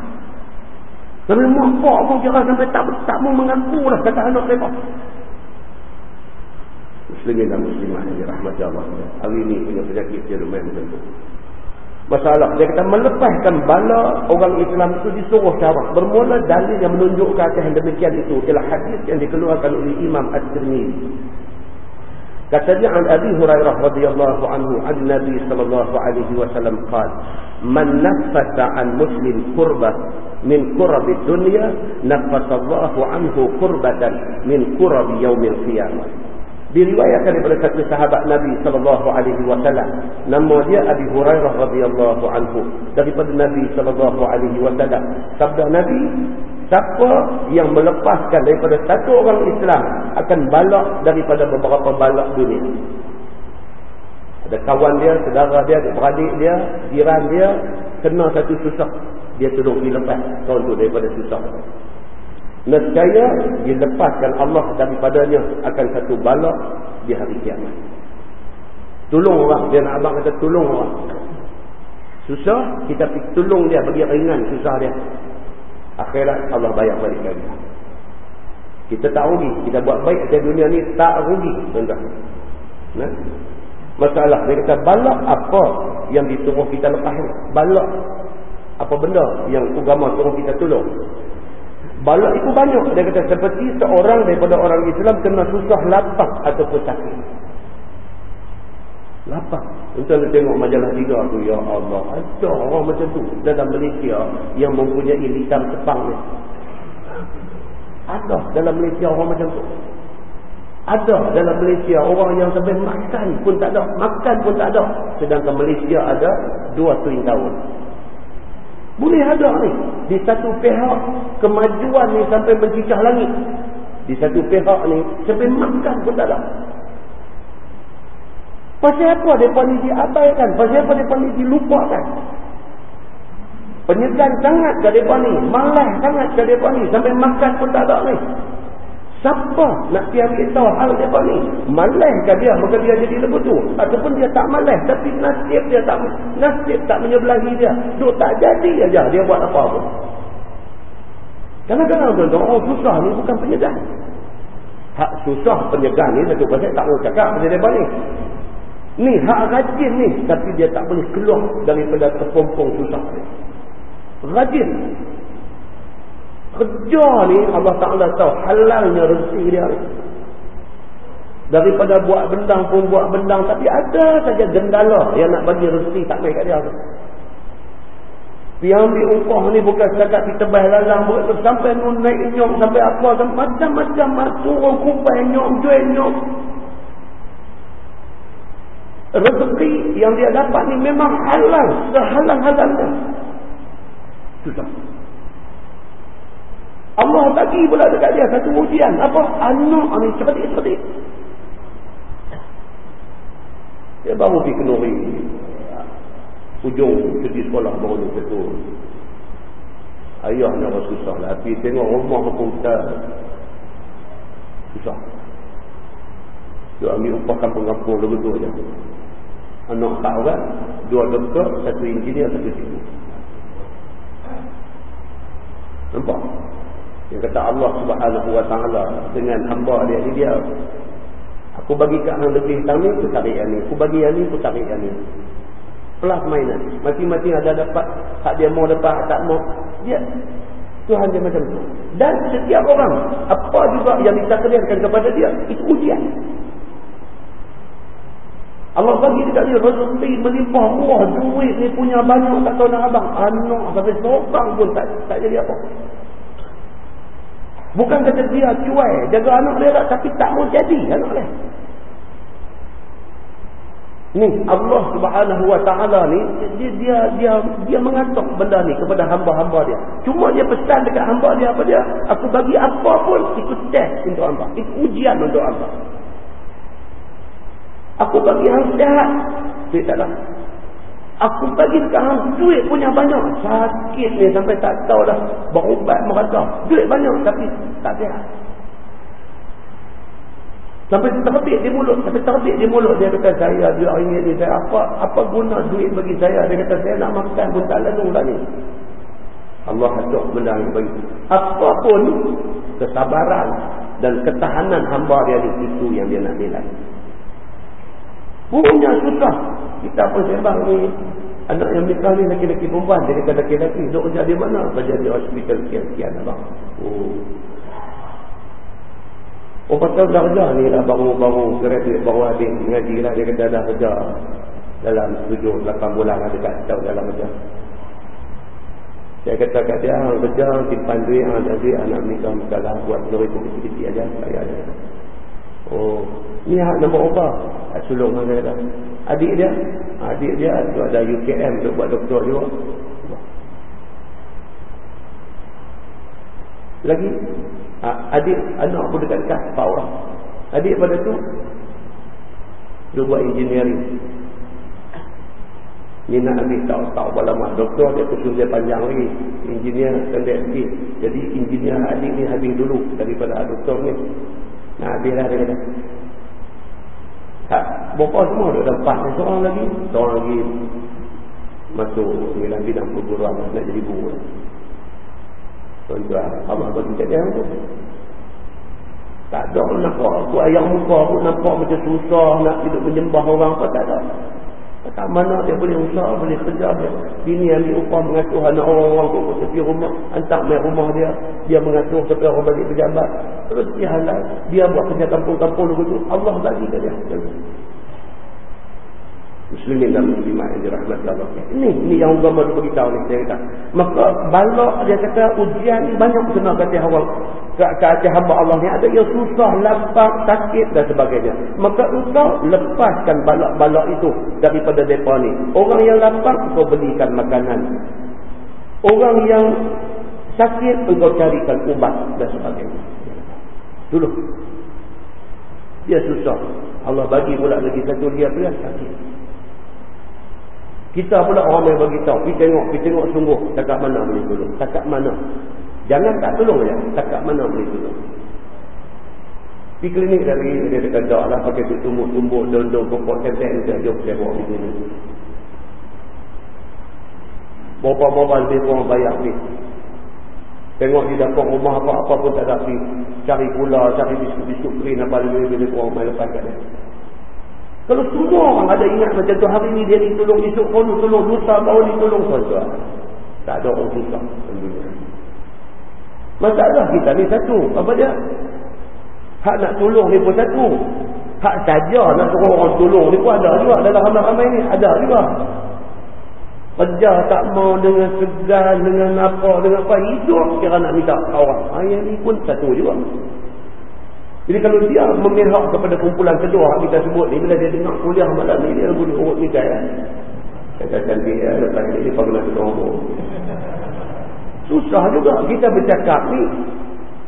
Tapi mampak pun kira sampai tak, tak mau mengaku lah kata anak mereka. Muslimin dan muslimah yang dirahmati Allah. Hari ini punya penyakit dia lumayan macam tu. Masalah, dia kata melepaskan bala orang Islam itu disuruh cara. Bermula dalil yang menunjukkan yang demikian itu. Ialah hadis yang dikeluarkan oleh Imam Ad-Tirmidhi. Katanya an Abi Hurairah radhiyallahu anhu an Nabi sallallahu alaihi wasallam qala man nafasa an muslim kurbah min kurabi dunya nafasa Allah anhu kurbatan min kurabi yaumil qiyamah diriwayatkan daripada satu sahabat Nabi sallallahu alaihi wasallam nama dia Abi Hurairah radhiyallahu anhu daripada Nabi sallallahu alaihi wasallam sabda Nabi Siapa yang melepaskan daripada satu orang Islam akan balak daripada beberapa balak dunia. Ada kawan dia, saudara dia, beradik dia, jiran dia, kena satu susah. Dia tolong dilepas kawan tu daripada susah. Nescaya dilepaskan Allah daripadanya akan satu balak di hari kiamat. Tolong orang. Dia nak abang kata tolong orang. Susah, kita tolong dia bagi ringan susah dia akhirat Allah bayar balik lagi kita tak rugi kita buat baik di dunia ni tak rugi tuan-tuan nah? masalah dia kata balak apa yang disuruh kita lepas balak apa benda yang agama suruh kita tolong balak itu banyak dia kata seperti seorang daripada orang Islam kena susah lapang ataupun sakit lapang kita nak tengok majalah tiga tu, Ya Allah. Ada orang macam tu dalam Malaysia yang mempunyai litam tepang ni. Ada dalam Malaysia orang macam tu. Ada dalam Malaysia orang yang sampai makan pun tak ada. Makan pun tak ada. Sedangkan Malaysia ada dua twin tahun. Boleh ada ni. Di satu pihak kemajuan ni sampai mencicah langit. Di satu pihak ni sampai makan pun tak ada. Pasal apa mereka ni diabaikan? Pasal apa mereka ni dilupakan? Penyegan sangat ke mereka ni. Malah sangat ke mereka ni. Sampai makan pun tak ada ni. Siapa nak pergi ambil tahu hal mereka ni? Malah ke dia? Maka dia jadi lebutu. Ataupun dia tak malah. Tapi nasib dia tak nasib tak menyebelahi dia. Duk tak jadi aja dia buat apa pun. Kadang-kadang tuan-tuan orang susah ni bukan penyegan. Hak susah penyegan ni satu pasal tak mau cakap pasal mereka ni. Ni hak rajin ni. Tapi dia tak boleh keluar daripada terpompong susah ni. Rajin. Kerja ni Allah Ta'ala tahu halalnya rezeki dia ni. Daripada buat bendang pun buat bendang. Tapi ada saja gendala yang nak bagi rezeki tak main kat dia. Pergi ambil upah ni bukan setakat pergi tebal lalang. Sampai naik nyok, sampai apa. Macam-macam orang kumpai nyok, jual nyok. Rezeki yang dia dapat ni memang halal. Sehalang-halangnya. Susah. Allah bagi pula dekat dia satu ujian. Apa? Anak ni cerdik-cerdik. Dia baru pergi kenuri. Ujung cuti sekolah baru dia kata. Ayah nak susah lah. Tapi tengok rumah pun kita susah. Dia ambil upah kampung-kampung begitu je. Anak tak orang. Dua doktor, satu engineer, satu cikgu. Nampak? Yang kata Allah subhanahu wa ta'ala dengan hamba dia ni dia. Aku bagi kat hang lebih tahun ni, aku tarik yang ni. Aku bagi yang ni, aku tarik yang ni. Plus minus. Masing-masing ada dapat, tak dia mau dapat, tak mau. Dia, Tuhan dia macam tu. Dan setiap orang, apa juga yang ditakdirkan kepada dia, itu ujian. Allah bagi dekat dia rezeki melimpah ruah duit ni punya banyak tak tahu nak abang anak sampai seorang pun tak tak jadi apa Bukan kata dia cuai jaga anak dia tak, tapi tak mau jadi anak dia. Ni Allah Subhanahu Wa Taala ni dia dia dia, dia mengatur benda ni kepada hamba-hamba dia. Cuma dia pesan dekat hamba dia apa dia? Aku bagi apa pun ikut test untuk hamba. Itu ujian untuk hamba. Aku bagi hang sehat. Dia tak ada. Aku bagi sekarang duit punya banyak. Sakit ni sampai tak tahu dah. Berubat merata. Duit banyak tapi tak sihat. Sampai terbit di mulut. Sampai terbit di mulut. Dia kata saya dia ingat ni. Saya, apa apa guna duit bagi saya. Dia kata saya nak makan pun tak lalu dah ni. Allah hancur benda yang bagi. Apapun kesabaran dan ketahanan hamba dia ni. Itu yang dia nak nilai. Punya susah. Kita pun sembang ni. Anak yang nikah ni laki-laki perempuan. Dia kata laki-laki. Duk kerja di mana? Kerja di hospital sekian-sekian. Abang. Oh. Oh pasal dah kerja ni lah baru-baru graduate baru habis ngaji lah. Dia kata dah kerja dalam 7-8 bulan ada kat tahu dalam kerja. Saya kata kat dia, kerja, simpan duit, ada duit, anak nikah, mikalah, buat telur itu kecil-kecil aja. Saya ada. Oh, ni hak apa? Hak sulung dia kata. Adik dia, adik dia tu ada UKM untuk buat doktor juga. Lagi adik anak pun dekat-dekat empat orang. Adik pada tu dia buat engineering. Ni nak ambil tahu tahu berapa lama doktor dia kursus dia panjang lagi. Engineer pendek sikit. Jadi engineer adik ni habis dulu daripada doktor ni. Nah, habislah dia kata. Tak, bapa semua empat ni seorang lagi, seorang lagi masuk dalam bidang perguruan nak jadi guru. Tuan-tuan, apa bagi kat dia? Tak ada nampak aku ayam muka aku nampak macam susah nak hidup menyembah orang apa tak ada. Tak mana dia boleh usaha, boleh kerja. Bini ambil upah mengatur anak orang-orang ke tepi rumah. Hantar main rumah dia. Dia mengatur sampai orang balik pejabat. Terus dia halal. Dia buat kerja kampung-kampung. Allah bagi ke dia. Muslimin dan muslimah yang dirahmati Allah. Ini ini yang agama itu beritahu ni kata. Maka balak dia kata ujian ni banyak kena kata ke atas hamba Allah ni ada yang susah, lapar, sakit dan sebagainya. Maka engkau lepaskan balak-balak itu daripada depa ni. Orang yang lapar kau belikan makanan. Orang yang sakit engkau carikan ubat dan sebagainya. Dulu. Dia susah. Allah bagi pula lagi satu dia pula sakit. Kita pula orang yang bagi tahu, pergi tengok, pergi tengok sungguh takat mana boleh tolong. Takat mana. Jangan tak tolong ya, takat mana boleh tolong. Pergi klinik lagi, dia dekat dak lah pakai tu tumbuk-tumbuk, daun-daun, pokok, tentek, dia jom saya bawa pergi klinik. Berapa-berapa lebih kurang bayar ni. Tengok di dapur rumah apa-apa pun tak ada pergi. Cari gula, cari biskut-biskut kering apa lebih-lebih kurang main lepas kat dia. Kalau semua orang ada ingat macam tu hari ni dia ditolong, esok kono tolong, lusa baru ditolong tuan-tuan. Tak ada orang susah. Masalah kita ni satu. Apa dia? Hak nak tolong ni pun satu. Hak saja nak suruh orang tolong ni pun ada juga dalam ramai-ramai ni. Ada juga. kerja tak mau dengan segan dengan apa dengan apa hidup kira nak minta ha, yang ni pun satu juga jadi kalau dia memihak kepada kumpulan kedua kita sebut ni bila dia dengar kuliah malam ni dia boleh urut ni kan kata cantik ya lepas ni dia pernah ketemu susah juga kita bercakap ni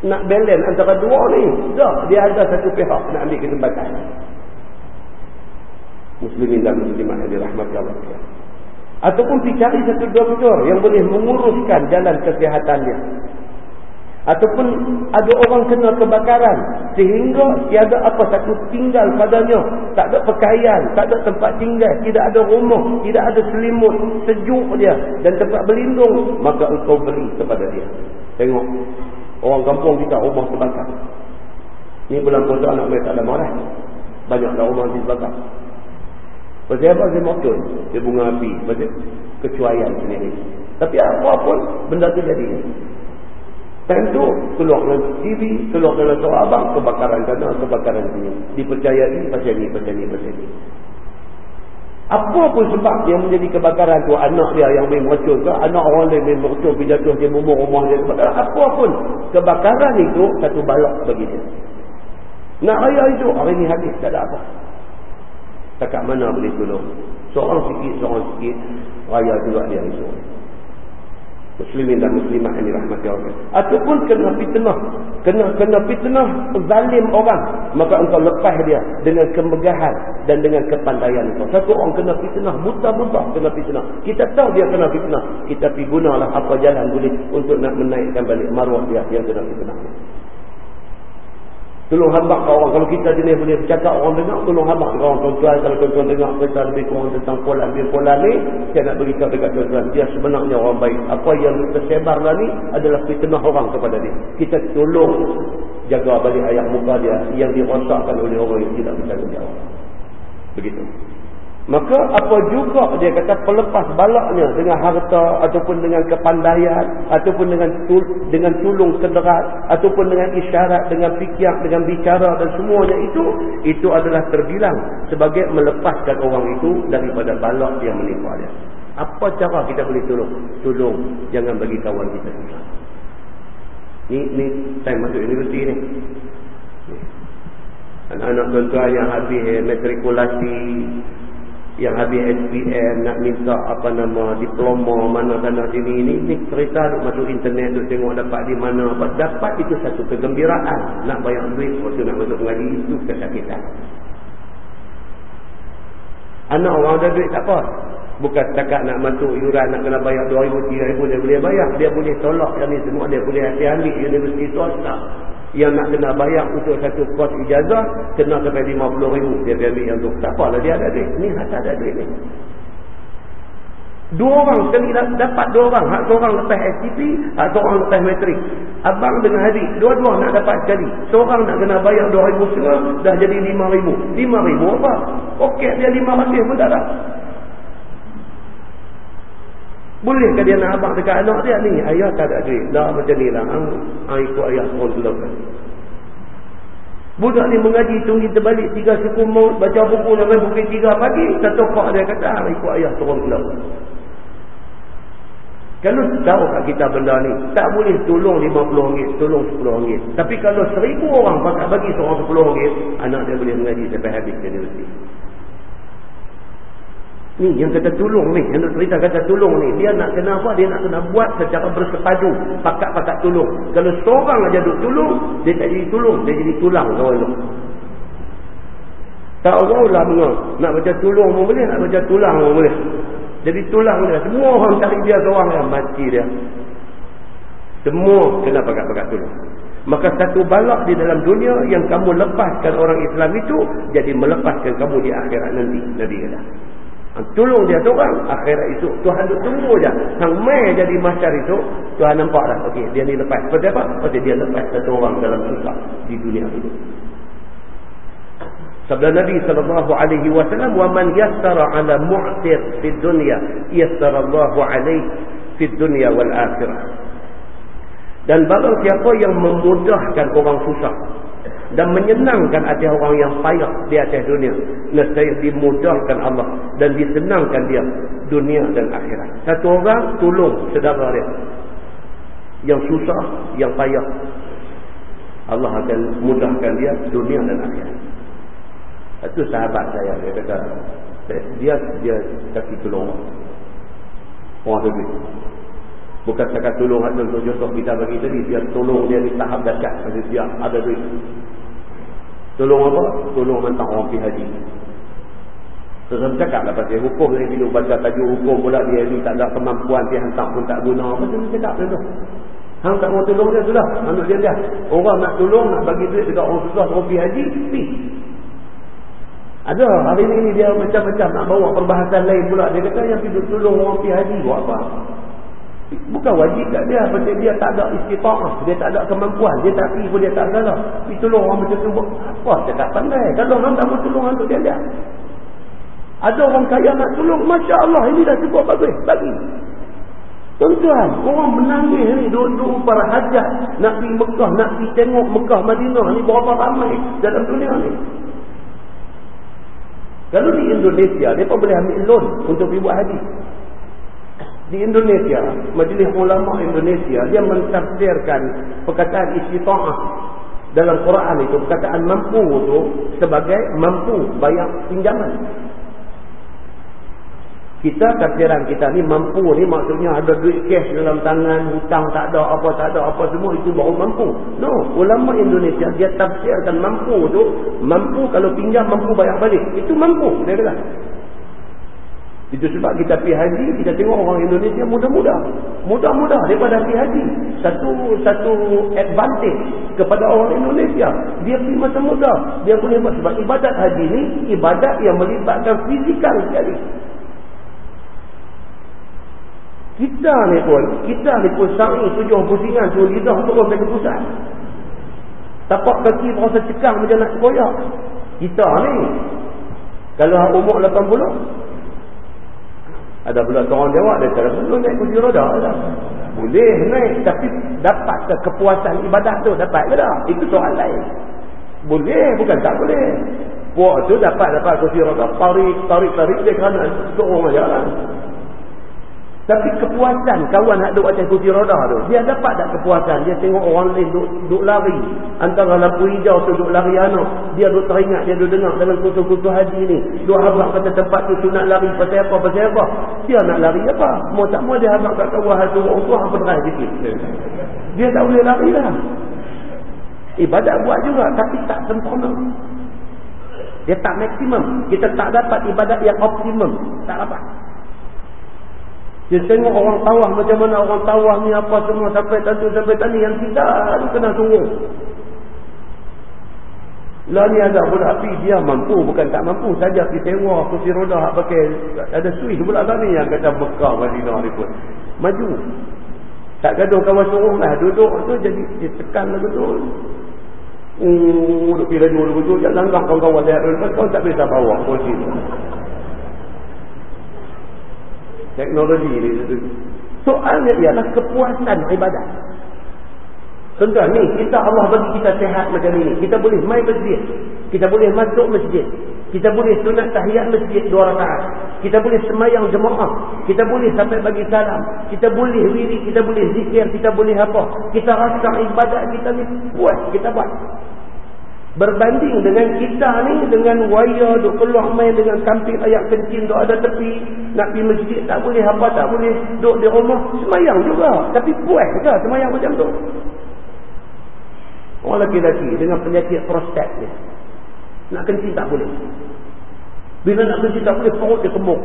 nak balance antara dua ni. Dah dia ada satu pihak nak ambil kesempatan. Muslimin dan muslimat yang dirahmati Allah. Ataupun pergi cari satu doktor yang boleh menguruskan jalan kesihatan dia ataupun ada orang kena kebakaran sehingga tiada apa satu tinggal padanya tak ada pakaian tak ada tempat tinggal tidak ada rumah tidak ada selimut sejuk dia dan tempat berlindung maka engkau beri kepada dia tengok orang kampung kita rumah terbakar ni bulan puasa anak mereka tak ada marah banyak dah rumah terbakar Pasal apa dia maksud? Dia bunga api. Pasal kecuaian sendiri. Tapi apa pun benda tu jadi. Time tu keluar dalam TV, keluar dalam suara abang, kebakaran sana, kebakaran sini. Dipercayai pasal ni, pasal ni, pasal ni. Apa pun sebab yang menjadi kebakaran tu anak dia yang main meracun ke, anak orang lain main meracun, pergi jatuh dia bumbu rumah dia kebakaran. Apa pun kebakaran itu satu balok bagi dia. Nak raya itu, hari ni habis, tak ada apa. Takat mana boleh tolong. Seorang sikit, seorang sikit. Raya juga dia itu. Muslimin dan muslimat yang dirahmati Allah. Ataupun kena fitnah. Kena kena fitnah zalim orang. Maka engkau lepas dia dengan kemegahan dan dengan kepandaian. Satu orang kena fitnah. Buta-buta kena fitnah. Kita tahu dia kena fitnah. Kita pergi gunalah apa jalan boleh untuk nak menaikkan balik maruah dia yang kena fitnah. Tolong hamba kau orang. Kalau kita jenis boleh bercakap orang dengar, tolong hamba kau orang. Tuan-tuan, kalau tuan-tuan dengar cerita lebih kurang tentang pola bin pola ni, saya nak beritahu dekat tuan-tuan. Dia sebenarnya orang baik. Apa yang tersebar lah ni adalah fitnah orang kepada dia. Kita tolong jaga balik ayat muka dia yang dirosakkan oleh orang yang tidak bertanggungjawab. Begitu. Maka apa juga dia kata pelepas balaknya dengan harta ataupun dengan kepandaian ataupun dengan tul, dengan tulung kederat ataupun dengan isyarat dengan fikir dengan bicara dan semuanya itu itu adalah terbilang sebagai melepaskan orang itu daripada balak yang menimpa dia. Apa cara kita boleh tolong? Tolong jangan bagi kawan kita susah. Ni ni time masuk universiti ni. Anak-anak tuan-tuan yang habis matrikulasi yang habis SPM nak minta apa nama diploma mana sana sini ini ni cerita duk masuk internet duk tengok dapat di mana. Apa dapat itu satu kegembiraan. Nak bayar duit waktu nak masuk mengaji itu kesakitan. Anak orang ada duit tak apa. Bukan setakat nak masuk yuran nak kena bayar 2000 3000 dia boleh bayar. Dia boleh tolak yang ni semua dia boleh ambil universiti swasta yang nak kena bayar untuk satu kos ijazah kena sampai 50 ribu. Dia ambil yang tu. Tak apalah dia ada duit. Ni hak ada duit ni. Dua orang sekali dapat dua orang. Hak seorang lepas SCP hak seorang lepas matrik abang dengan adik dua-dua nak dapat sekali. Seorang nak kena bayar 2 ribu dah jadi 5 ribu. 5 ribu apa? Okey dia 5 ratus pun tak ada Bolehkah dia nak abang dekat anak dia ni? Ayah tak ada duit. Dah macam ni lah. Ha, ikut ayah pun tolongkan. Budak ni mengaji tunggu terbalik tiga suku maut. Baca buku sampai pukul tiga pagi. Satu pak dia kata ikut ayah turun kelam. Kalau tahu kat kita benda ni. Tak boleh tolong RM50. Tolong RM10. Tapi kalau seribu orang pakai bagi seorang RM10. Anak dia boleh mengaji sampai habis universiti. Ni yang kata tolong ni. Yang nak cerita kata tolong ni. Dia nak kena apa? Dia nak kena buat secara bersepadu. Pakat-pakat tolong. Kalau seorang aja duk tolong. Dia tak jadi tolong. Dia jadi tulang kawan tu. Tak lah mengal. Nak baca tolong pun boleh. Nak baca tulang pun boleh. Jadi tulang dia. Semua orang cari dia seorang yang mati dia. Semua kena pakat-pakat tolong. Maka satu balak di dalam dunia yang kamu lepaskan orang Islam itu. Jadi melepaskan kamu di akhirat nanti. Nabi kata. Tolong dia seorang akhirat itu Tuhan duk tunggu je. Hang mai jadi masyar itu Tuhan nampak dah. Okey dia ni lepas. Pasal apa? Pasal dia lepas satu orang dalam susah di dunia ini. Sabda Nabi sallallahu alaihi wasallam wa man yassara ala mu'tir fi dunya yassara Allah alaihi fi dunya wal akhirah. Dan barang siapa yang memudahkan orang susah dan menyenangkan hati orang yang payah di atas dunia. Nescaya dimudahkan Allah dan disenangkan dia dunia dan akhirat. Satu orang tolong saudara dia. Yang susah yang payah. Allah akan mudahkan dia dunia dan akhirat. Itu sahabat saya dia kata dia dia kaki tolong. Orang tu Bukan cakap tolong ada untuk contoh kita bagi tadi. Dia tolong dia di tahap dekat. Dia ada duit. Tolong apa? Tolong hantar orang pergi haji. Terus cakap lah pasal hukum ni. Bila baca tajuk hukum pula dia ni tak ada kemampuan. Dia hantar pun tak guna. Macam tu cakap tu. Hang tak mau tolong dia sudah. Ambil dia dia. Orang nak tolong, nak bagi duit dekat orang susah, orang pergi haji, pergi. Ada hari ini dia macam-macam nak bawa perbahasan lain pula. Dia kata yang pergi tolong orang pergi haji buat apa? Bukan wajib kat dia. Sebab dia tak ada istita'ah. Dia tak ada kemampuan. Dia tak pergi pun dia tak salah. Pergi tolong orang macam tu. Apa? Dia tak pandai. Kalau orang tak mau tolong untuk dia, dia. Ada orang kaya nak tolong. Masya Allah. Ini dah cukup bagus. Bagi. Tuan-tuan. Orang menangis ni. Duduk para hajat. Nak pergi Mekah. Nak pergi tengok Mekah Madinah. Ni berapa ramai dalam dunia ni. Kalau di Indonesia. Mereka boleh ambil loan untuk pergi buat hadis di Indonesia, Majlis Ulama Indonesia, dia mentafsirkan perkataan istita'ah dalam Quran itu, perkataan mampu itu sebagai mampu bayar pinjaman. Kita tafsiran kita ni mampu ni maksudnya ada duit cash dalam tangan, hutang tak ada, apa tak ada, apa semua itu baru mampu. No, ulama Indonesia dia tafsirkan mampu tu, mampu kalau pinjam mampu bayar balik. Itu mampu, dia kata. Itu sebab kita pergi haji, kita tengok orang Indonesia mudah-mudah. Mudah-mudah daripada pergi haji. Satu satu advantage kepada orang Indonesia. Dia pergi masa mudah. Dia boleh buat. Sebab ibadat haji ni, ibadat yang melibatkan fizikal sekali. Kita ni pun, kita ni pun sa'i tujuh pusingan, suruh lidah turun dari pusat. Tapak kaki berasa cekang macam nak koyak. Kita ni, kalau umur 80, ada pula seorang jawab dia kata belum naik kursi roda lah. Boleh naik tapi dapat ke kepuasan ibadah tu dapat ke tak? Itu soal lain. Boleh bukan tak boleh. Puak tu dapat dapat kursi roda tarik tarik tarik dia kerana seorang aja lah. Tapi kepuasan kawan nak duduk atas kursi roda tu. Dia dapat tak kepuasan? Dia tengok orang lain duduk, duduk lari. Antara lampu hijau tu duduk lari anak. Dia duduk teringat, dia duduk dengar dalam kursus-kursus haji ni. Dua habak kata tempat tu, tu nak lari pasal apa, pasal apa. Dia nak lari apa? Mau tak mau dia habak kat kawah tu. Orang tua apa derai sikit. Dia tak boleh lari lah. Ibadat buat juga tapi tak sempurna. Dia tak maksimum. Kita tak dapat ibadat yang optimum. Tak dapat. Dia tengok orang tawah macam mana orang tawah ni apa semua sampai tadi sampai tadi yang kita tu kena sungguh. Lah ni ada pula api dia mampu bukan tak mampu saja kita tengok kursi roda pakai ada switch pula tadi yang kata Mekah Madinah ni pun. Maju. Tak gaduh kawan suruh lah duduk tu jadi dia tekan lah betul. Oh, duk pilih dulu betul. Jangan langkah kawan-kawan dia. Kau tak bisa bawa kursi tu teknologi ni soalnya ialah kepuasan ibadat. Contoh ni kita Allah bagi kita sehat macam ni kita boleh main masjid. Kita boleh masuk masjid. Kita boleh sunat tahiyat masjid dua rakaat. Kita boleh semayang jemaah. Kita boleh sampai bagi salam. Kita boleh wiri kita boleh zikir kita boleh apa. Kita rasa ibadat kita ni puas kita buat Berbanding dengan kita ni dengan waya duk keluar main dengan kamping ayat kencing duk ada tepi nak pergi masjid tak boleh apa tak boleh duk di rumah semayang juga. Tapi puas ke semayang macam tu. Orang lelaki-lelaki dengan penyakit prostat ni nak kencing tak boleh. Bila nak kencing tak boleh perut dia kemuk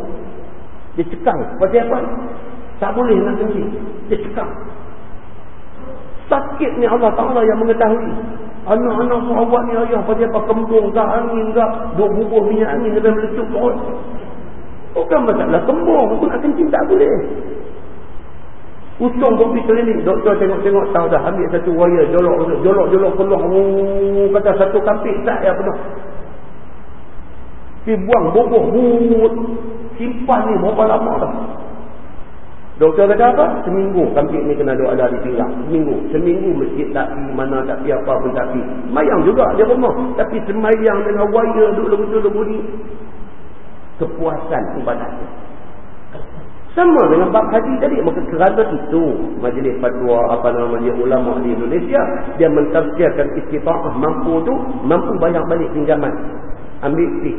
dia cekang. Pasal apa? Tak boleh nak kencing. Dia cekang. Sakit ni Allah Ta'ala yang mengetahui Anak-anak sahabat ni ayah pada apa kembung ke angin ke duk bubuh minyak angin sampai meletup perut. Bukan masalah kembung. Aku nak kencing tak boleh. Usung kopi klinik. Doktor tengok-tengok tahu dah ambil satu wire jolok. Jolok-jolok keluar. Oh, kata satu kampik tak ya penuh. Pergi buang bubuh. Simpan ni berapa lama dah. Doktor kata apa? Seminggu kambing ni kena doa di pinggang. Seminggu. Seminggu masjid tak pergi, mana tak pergi, apa pun tak pergi. Semayang juga dia rumah. Tapi semayang dengan wire duduk lebu-lebu bunyi. Kepuasan ibadat. Sama dengan bab haji tadi. Maka kerana itu, majlis fatwa, apa nama dia, ulama di Indonesia, dia mentafsirkan istita'ah mampu tu, mampu banyak balik pinjaman. Ambil pergi.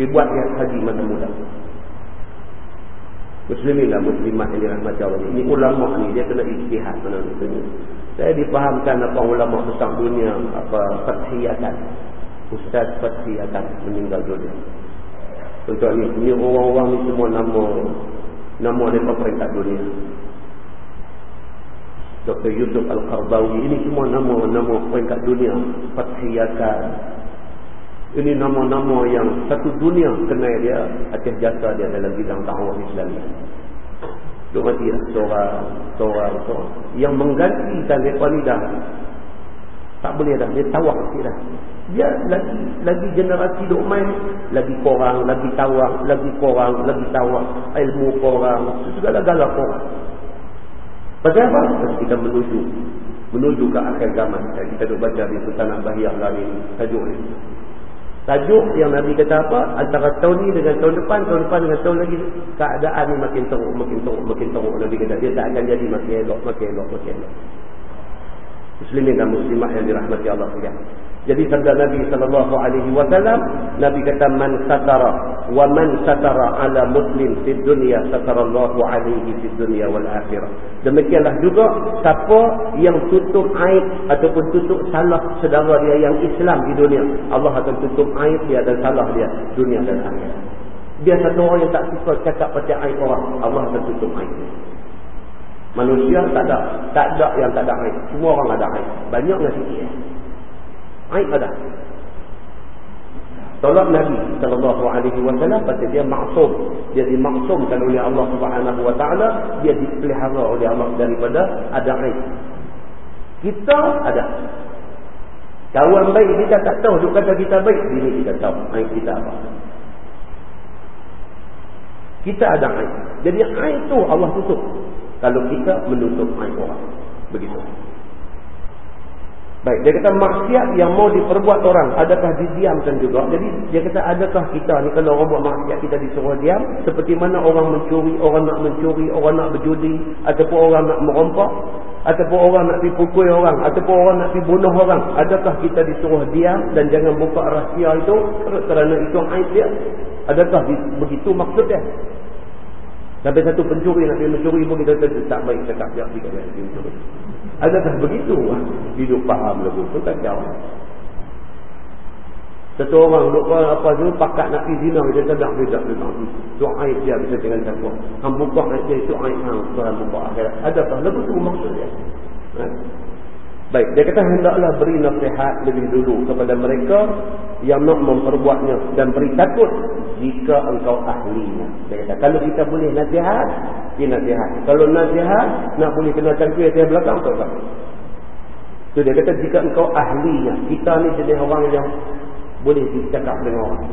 Pergi buat haji masa muda. Muslimin lah muslimat yang dirahmati Allah Ini ulama ni dia kena ijtihad mana ni. Saya dipahamkan apa ulama besar dunia apa fathiyatan. Ustaz fathiyatan meninggal dunia. Contoh ni, ini orang-orang ni semua nama nama mereka peringkat dunia. Dr. Yusuf Al-Qardawi ini semua nama-nama peringkat dunia. Fathiyatan, ini nama-nama yang satu dunia kenal dia atas jasa dia dalam bidang dakwah Islam. Mati lah. Seorang, seorang, seorang. Yang menggantikan mereka ni dah. Tak boleh dah. Dia tawak sikit dah. Dia lagi lagi generasi duk main. Lagi korang, lagi tawak, lagi korang, lagi tawak. Ilmu korang. Segala-gala korang. Pasal apa? Pasal kita menuju. Menuju ke akhir zaman. Kita duk baca di Sultan Bahiyah lari. Tajuk ni. Tajuk yang Nabi kata apa? Antara tahun ni dengan tahun depan, tahun depan dengan tahun lagi, keadaan ni makin teruk, makin teruk, makin teruk. Nabi kata, dia tak akan jadi makin elok, makin elok, makin elok. Muslimin dan muslimah yang dirahmati Allah sekalian. Jadi sabda Nabi sallallahu alaihi wasallam, Nabi kata man satara wa man satara ala muslim di dunia satarallahu alaihi di dunia wal akhirah. Demikianlah juga siapa yang tutup aib ataupun tutup salah saudara dia yang Islam di dunia, Allah akan tutup aib dia dan salah dia dunia dan akhirat. Dia satu orang yang tak suka cakap pasal aib orang, Allah akan tutup aib dia. Manusia tak ada, tak ada yang tak ada aib. Semua orang ada aib. Banyak dengan sikit. Aib ada. Tolak Nabi sallallahu alaihi wasallam pasal dia maksum. Dia dimaksumkan oleh Allah Subhanahu wa taala, dia dipelihara oleh Allah daripada ada aib. Kita ada. Kawan baik kita tak tahu duk kata kita baik, ini kita tahu aib kita apa. Kita ada aib. Jadi aib tu Allah tutup. Kalau kita menutup aib orang. Begitu. Baik, dia kata maksiat yang mau diperbuat orang, adakah didiamkan juga? Jadi dia kata adakah kita ni kalau orang buat maksiat kita disuruh diam? Seperti mana orang mencuri, orang nak mencuri, orang nak berjudi, ataupun orang nak merompak, ataupun orang nak pergi pukul orang, ataupun orang nak pergi bunuh orang. Adakah kita disuruh diam dan jangan buka rahsia itu kerana itu aib dia? Adakah begitu maksud dia? Sampai satu pencuri nak pergi mencuri pun kita tak baik cakap dia pergi mencuri. Adakah begitu? Hidup faham lagu tu tak jauh. Satu orang duk apa tu pakat nak pergi zina dia tak nak beda beda. Tu aib dia bisa dengan siapa. Hang buka aib dia itu aib hang Tuhan buka akhirat. Adakah lagu tu maksud dia? Ha? Baik, dia kata hendaklah beri nasihat lebih dulu kepada mereka yang nak memperbuatnya dan beri takut jika engkau ahlinya. Dia kata, kalau kita boleh nasihat, dia nasihat. Kalau nasihat, nak boleh kena cangkir atas belakang, tak tak. So, dia kata, jika engkau ahlinya, kita ni jenis orang yang boleh bercakap dengan orang.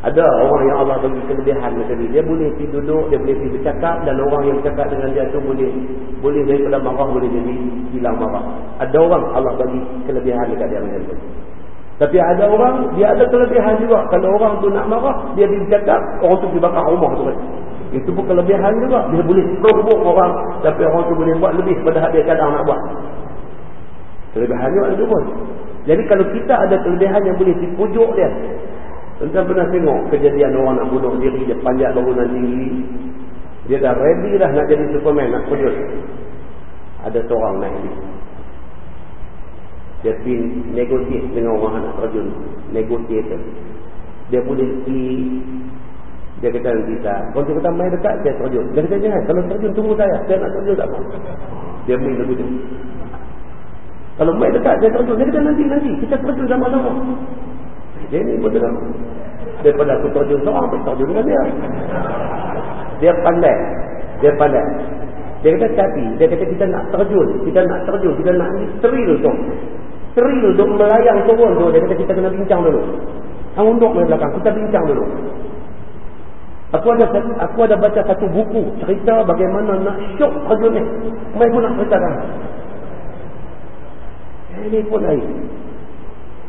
Ada orang yang Allah bagi kelebihan macam. Dia boleh pergi duduk, dia boleh pergi bercakap dan orang yang bercakap dengan dia tu boleh boleh daripada marah boleh jadi hilang marah. Ada orang Allah bagi kelebihan dekat dia macam tu. Tapi ada orang, dia ada kelebihan juga. Kalau orang tu nak marah, dia pergi bercakap, orang tu pergi bakar rumah tu. Itu pun kelebihan juga. Dia boleh provoke orang, tapi orang tu boleh buat lebih pada dia kadang nak buat. Kelebihan juga itu pun. Jadi kalau kita ada kelebihan yang boleh dipujuk dia, Tuan pernah tengok kejadian orang nak bunuh diri dia panjat bangunan tinggi. Dia dah ready dah nak jadi Superman, nak kujut. Ada seorang naik ni. Dia pergi negosiasi dengan orang nak terjun. Negosiasi. Dia boleh pergi. Dia kata nanti tak. Kalau dia kata main dekat, dia terjun. Dia kata jangan. Kalau terjun, tunggu saya. Saya nak terjun tak apa. Dia main terjun. Kalau main dekat, dia terjun. Dia kata nanti, nanti. Kita terjun sama-sama. Dia ni pun tengah. Daripada aku terjun seorang, aku terjun dengan dia. Dia pandai. Dia pandai. Dia kata tapi, dia kata kita nak terjun. Kita nak terjun. Kita nak teril tu. Teril tu melayang turun tu. Dia kata kita kena bincang dulu. Hang unduk di belakang. Kita bincang dulu. Aku ada aku ada baca satu buku cerita bagaimana nak syok prajurit. Mai pun nak ceritakan. Ini pun lain.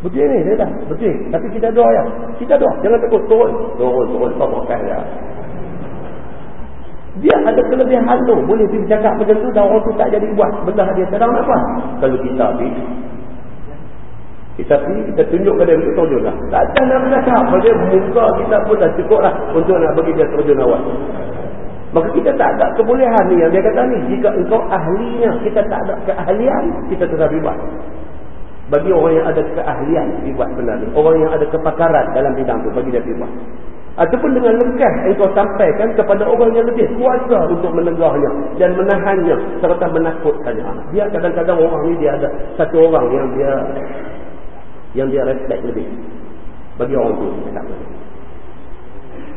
Betul ni dia dah. Betul. Tapi kita doa ya. Kita doa. Jangan takut turun. Turun, turun. Kau makan ya. Dia ada kelebihan tu. Boleh pergi cakap macam tu dan orang tu tak jadi buat. Benda dia sedang apa? Kalau kita habis. Kita pergi, kita tunjuk ke dia untuk terjun lah. Tak ada nak berkata. Maksudnya muka kita pun dah cukup lah untuk nak bagi dia terjun awal. Maka kita tak ada kebolehan ni yang dia kata ni. Jika engkau ahlinya, kita tak ada keahlian, kita tetap buat. Bagi orang yang ada keahlian buat benda ni. Orang yang ada kepakaran dalam bidang tu, bagi dia buat. Ataupun dengan lengkah engkau sampaikan kepada orang yang lebih kuasa untuk menegahnya dan menahannya serta menakutkannya. Dia kadang-kadang orang ni dia ada satu orang yang dia yang dia respect lebih. Bagi orang tu.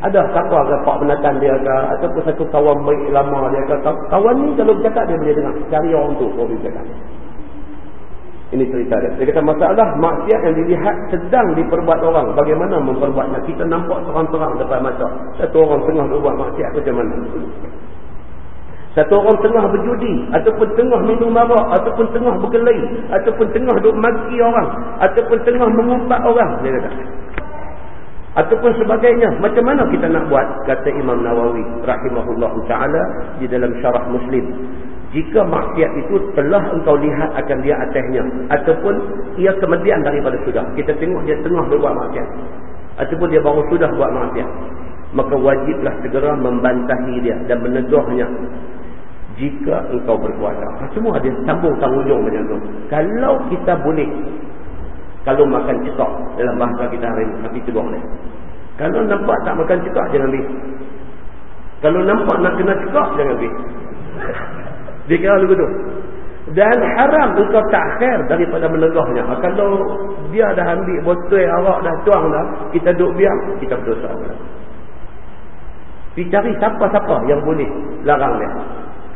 Ada siapa ke pak penatan dia ke ataupun satu kawan baik lama dia ke kawan ni kalau bercakap dia boleh dengar cari orang tu orang bercakap ini cerita dia. Dia kata masalah maksiat yang dilihat sedang diperbuat orang. Bagaimana memperbuatnya? Kita nampak terang-terang depan mata. Satu orang tengah berbuat maksiat macam mana? Satu orang tengah berjudi. Ataupun tengah minum marak. Ataupun tengah berkelai. Ataupun tengah duk maki orang. Ataupun tengah mengumpat orang. Dia kata. Ataupun sebagainya. Macam mana kita nak buat? Kata Imam Nawawi. Rahimahullah ta'ala. Di dalam syarah muslim jika maksiat itu telah engkau lihat akan dia atasnya ataupun ia kemudian daripada sudah. Kita tengok dia tengah berbuat maksiat ataupun dia baru sudah buat maksiat maka wajiblah segera membantahi dia dan menegahnya jika engkau berkuasa ha, semua dia sambung ujung macam tu kalau kita boleh kalau makan cekak dalam bahasa kita hari ini tapi tegur boleh. Kalau nampak tak makan cekak jangan ambil kalau nampak nak kena cekak jangan ambil dia kira begitu. Dan haram engkau takhir daripada menegahnya. Kalau dia dah ambil botol arak dah tuang dah, kita duduk biar, kita berdosa. Pergi cari siapa-siapa yang boleh larang dia.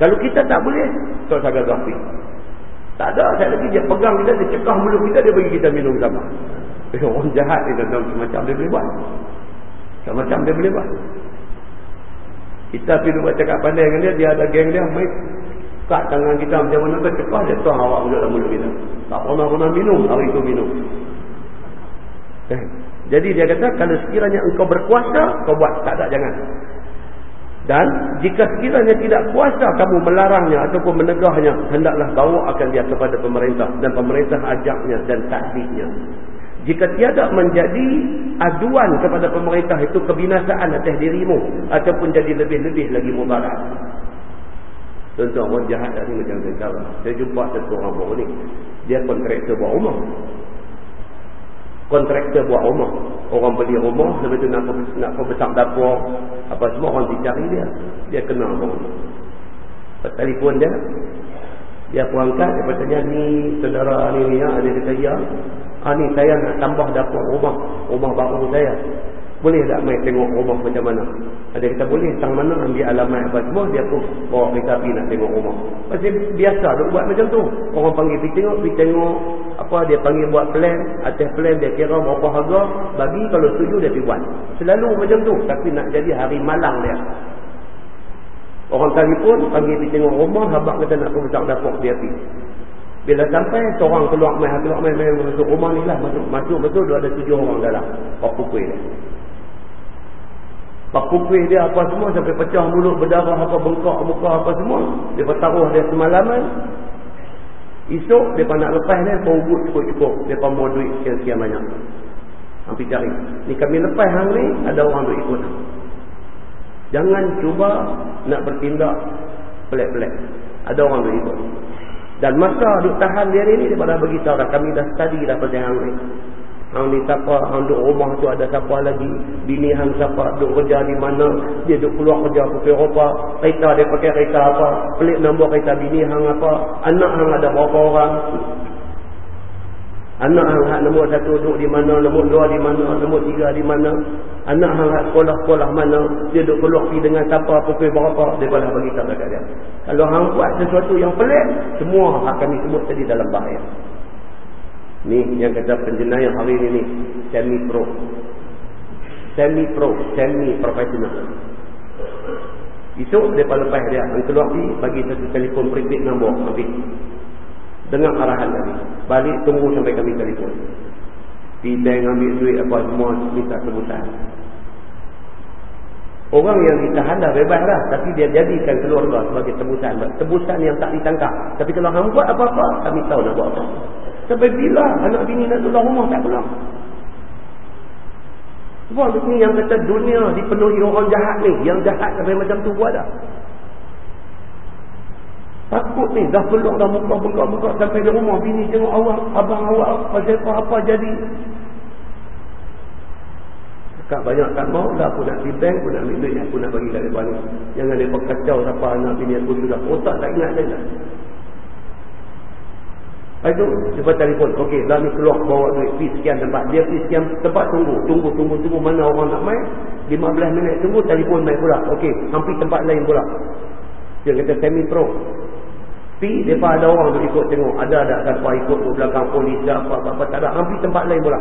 Kalau kita tak boleh, tak usah gagah. Tak ada, saya lagi dia pegang kita, dia cekah mulut kita, dia bagi kita minum sama. Eh, orang jahat dia tak macam dia boleh buat. Macam dia boleh buat. Kita pergi buat cakap pandai dengan dia, dia ada geng dia, kat tangan kita macam mana ke cepat dia tuang awak mulut dalam mulut kita tak pernah-pernah minum hari itu minum. Eh. jadi dia kata kalau sekiranya engkau berkuasa kau buat. Tak ada jangan. Dan jika sekiranya tidak kuasa kamu melarangnya ataupun menegahnya hendaklah bawa akan dia kepada pemerintah dan pemerintah ajaknya dan takdiknya jika tiada menjadi aduan kepada pemerintah itu kebinasaan atas dirimu ataupun jadi lebih-lebih lagi mubarak Contoh orang jahat tadi macam sekarang. Saya jumpa satu orang baru ni. Dia kontraktor buat rumah. Kontraktor buat rumah. Orang beli rumah, lepas tu nak, nak besar dapur, apa semua orang dicari dia. Dia kenal orang rumah. telefon dia, dia pun angkat, dia bertanya, ni saudara ni, ni ya, dia kata, ya. Ah, ni saya nak tambah dapur rumah. Rumah baru saya. Boleh tak main tengok rumah macam mana? Ada kita boleh tang mana ambil alamat apa semua dia pun bawa kereta api nak tengok rumah. Pasal biasa dia buat macam tu. Orang panggil pergi tengok, pergi tengok apa dia panggil buat plan, atas plan dia kira berapa harga, bagi kalau setuju dia pergi buat. Selalu macam tu tapi nak jadi hari malang dia. Orang telefon panggil pergi tengok rumah, habaq kata nak pergi dapur dia pergi. Bila sampai seorang keluar main, keluar main, main masuk rumah ni lah. Masuk, masuk betul, dia ada tujuh orang dalam. Apa kuih. Pakupih dia apa semua sampai pecah mulut berdarah apa bengkak muka apa semua. Dia bertaruh dia semalaman. Esok dia nak lepas dia berubut cukup-cukup. Dia mau duit sekian-sekian banyak. Hampir cari. Ni kami lepas hang ni ada orang duit ikut. Jangan cuba nak bertindak pelik-pelik. Ada orang duit ikut. Dan masa duk tahan dia ni dia pada beritahu dah kami dah study dah pasal hang ni. Hang ni siapa, hang duduk rumah tu ada siapa lagi. Bini hang siapa, duduk kerja di mana. Dia duduk keluar kerja ke Eropah. Kereta dia pakai kereta apa. Pelik nombor kereta bini hang apa. Anak hang ada berapa orang. Anak hang hak nombor satu duduk di mana. Nombor dua di mana. Nombor tiga di mana. Anak hang hak sekolah-sekolah mana. Dia duduk keluar pergi dengan siapa, pukul berapa. Dia pernah beritahu dekat dia. Kalau hang buat sesuatu yang pelik. Semua hak kami sebut tadi dalam bahaya. Ni yang kata penjenayah hari ini ni semi pro. Semi pro, semi profesional. Esok dia lepas dia akan keluar pergi bagi satu telefon prepaid nombor habis. Dengar arahan tadi. Balik tunggu sampai kami telefon. Di bank ambil duit apa semua minta tebusan. Orang yang ditahan dah bebas lah. Tapi dia jadikan keluarga sebagai tebusan. Tebusan yang tak ditangkap. Tapi kalau kamu buat apa-apa, kami tahu nak buat apa. Sampai bila anak bini nak tolong rumah tak pulang. Sebab ni yang kata dunia dipenuhi orang jahat ni. Yang jahat sampai macam tu buat dah. Takut ni dah peluk dah muka buka-buka sampai di rumah. Bini tengok awak, abang awak, pasal apa-apa jadi. Kak banyak tak mau dah aku nak di bank, aku nak ambil duit aku nak bagi kat depan ni. Jangan mereka kacau siapa anak bini aku sudah. Otak tak ingat saya dah. Lepas tu, cepat telefon. Okey, lah ni keluar bawa duit. Pergi sekian tempat. Dia pergi sekian tempat, tunggu. Tunggu, tunggu, tunggu. Mana orang nak main. 15 minit tunggu, telefon main pula. Okey, hampir tempat lain pula. Dia kata semi-pro. Pergi, mereka ada orang tu ikut tengok. Ada ada siapa ikut ke belakang polis apa-apa. Tak ada. Hampir tempat lain pula.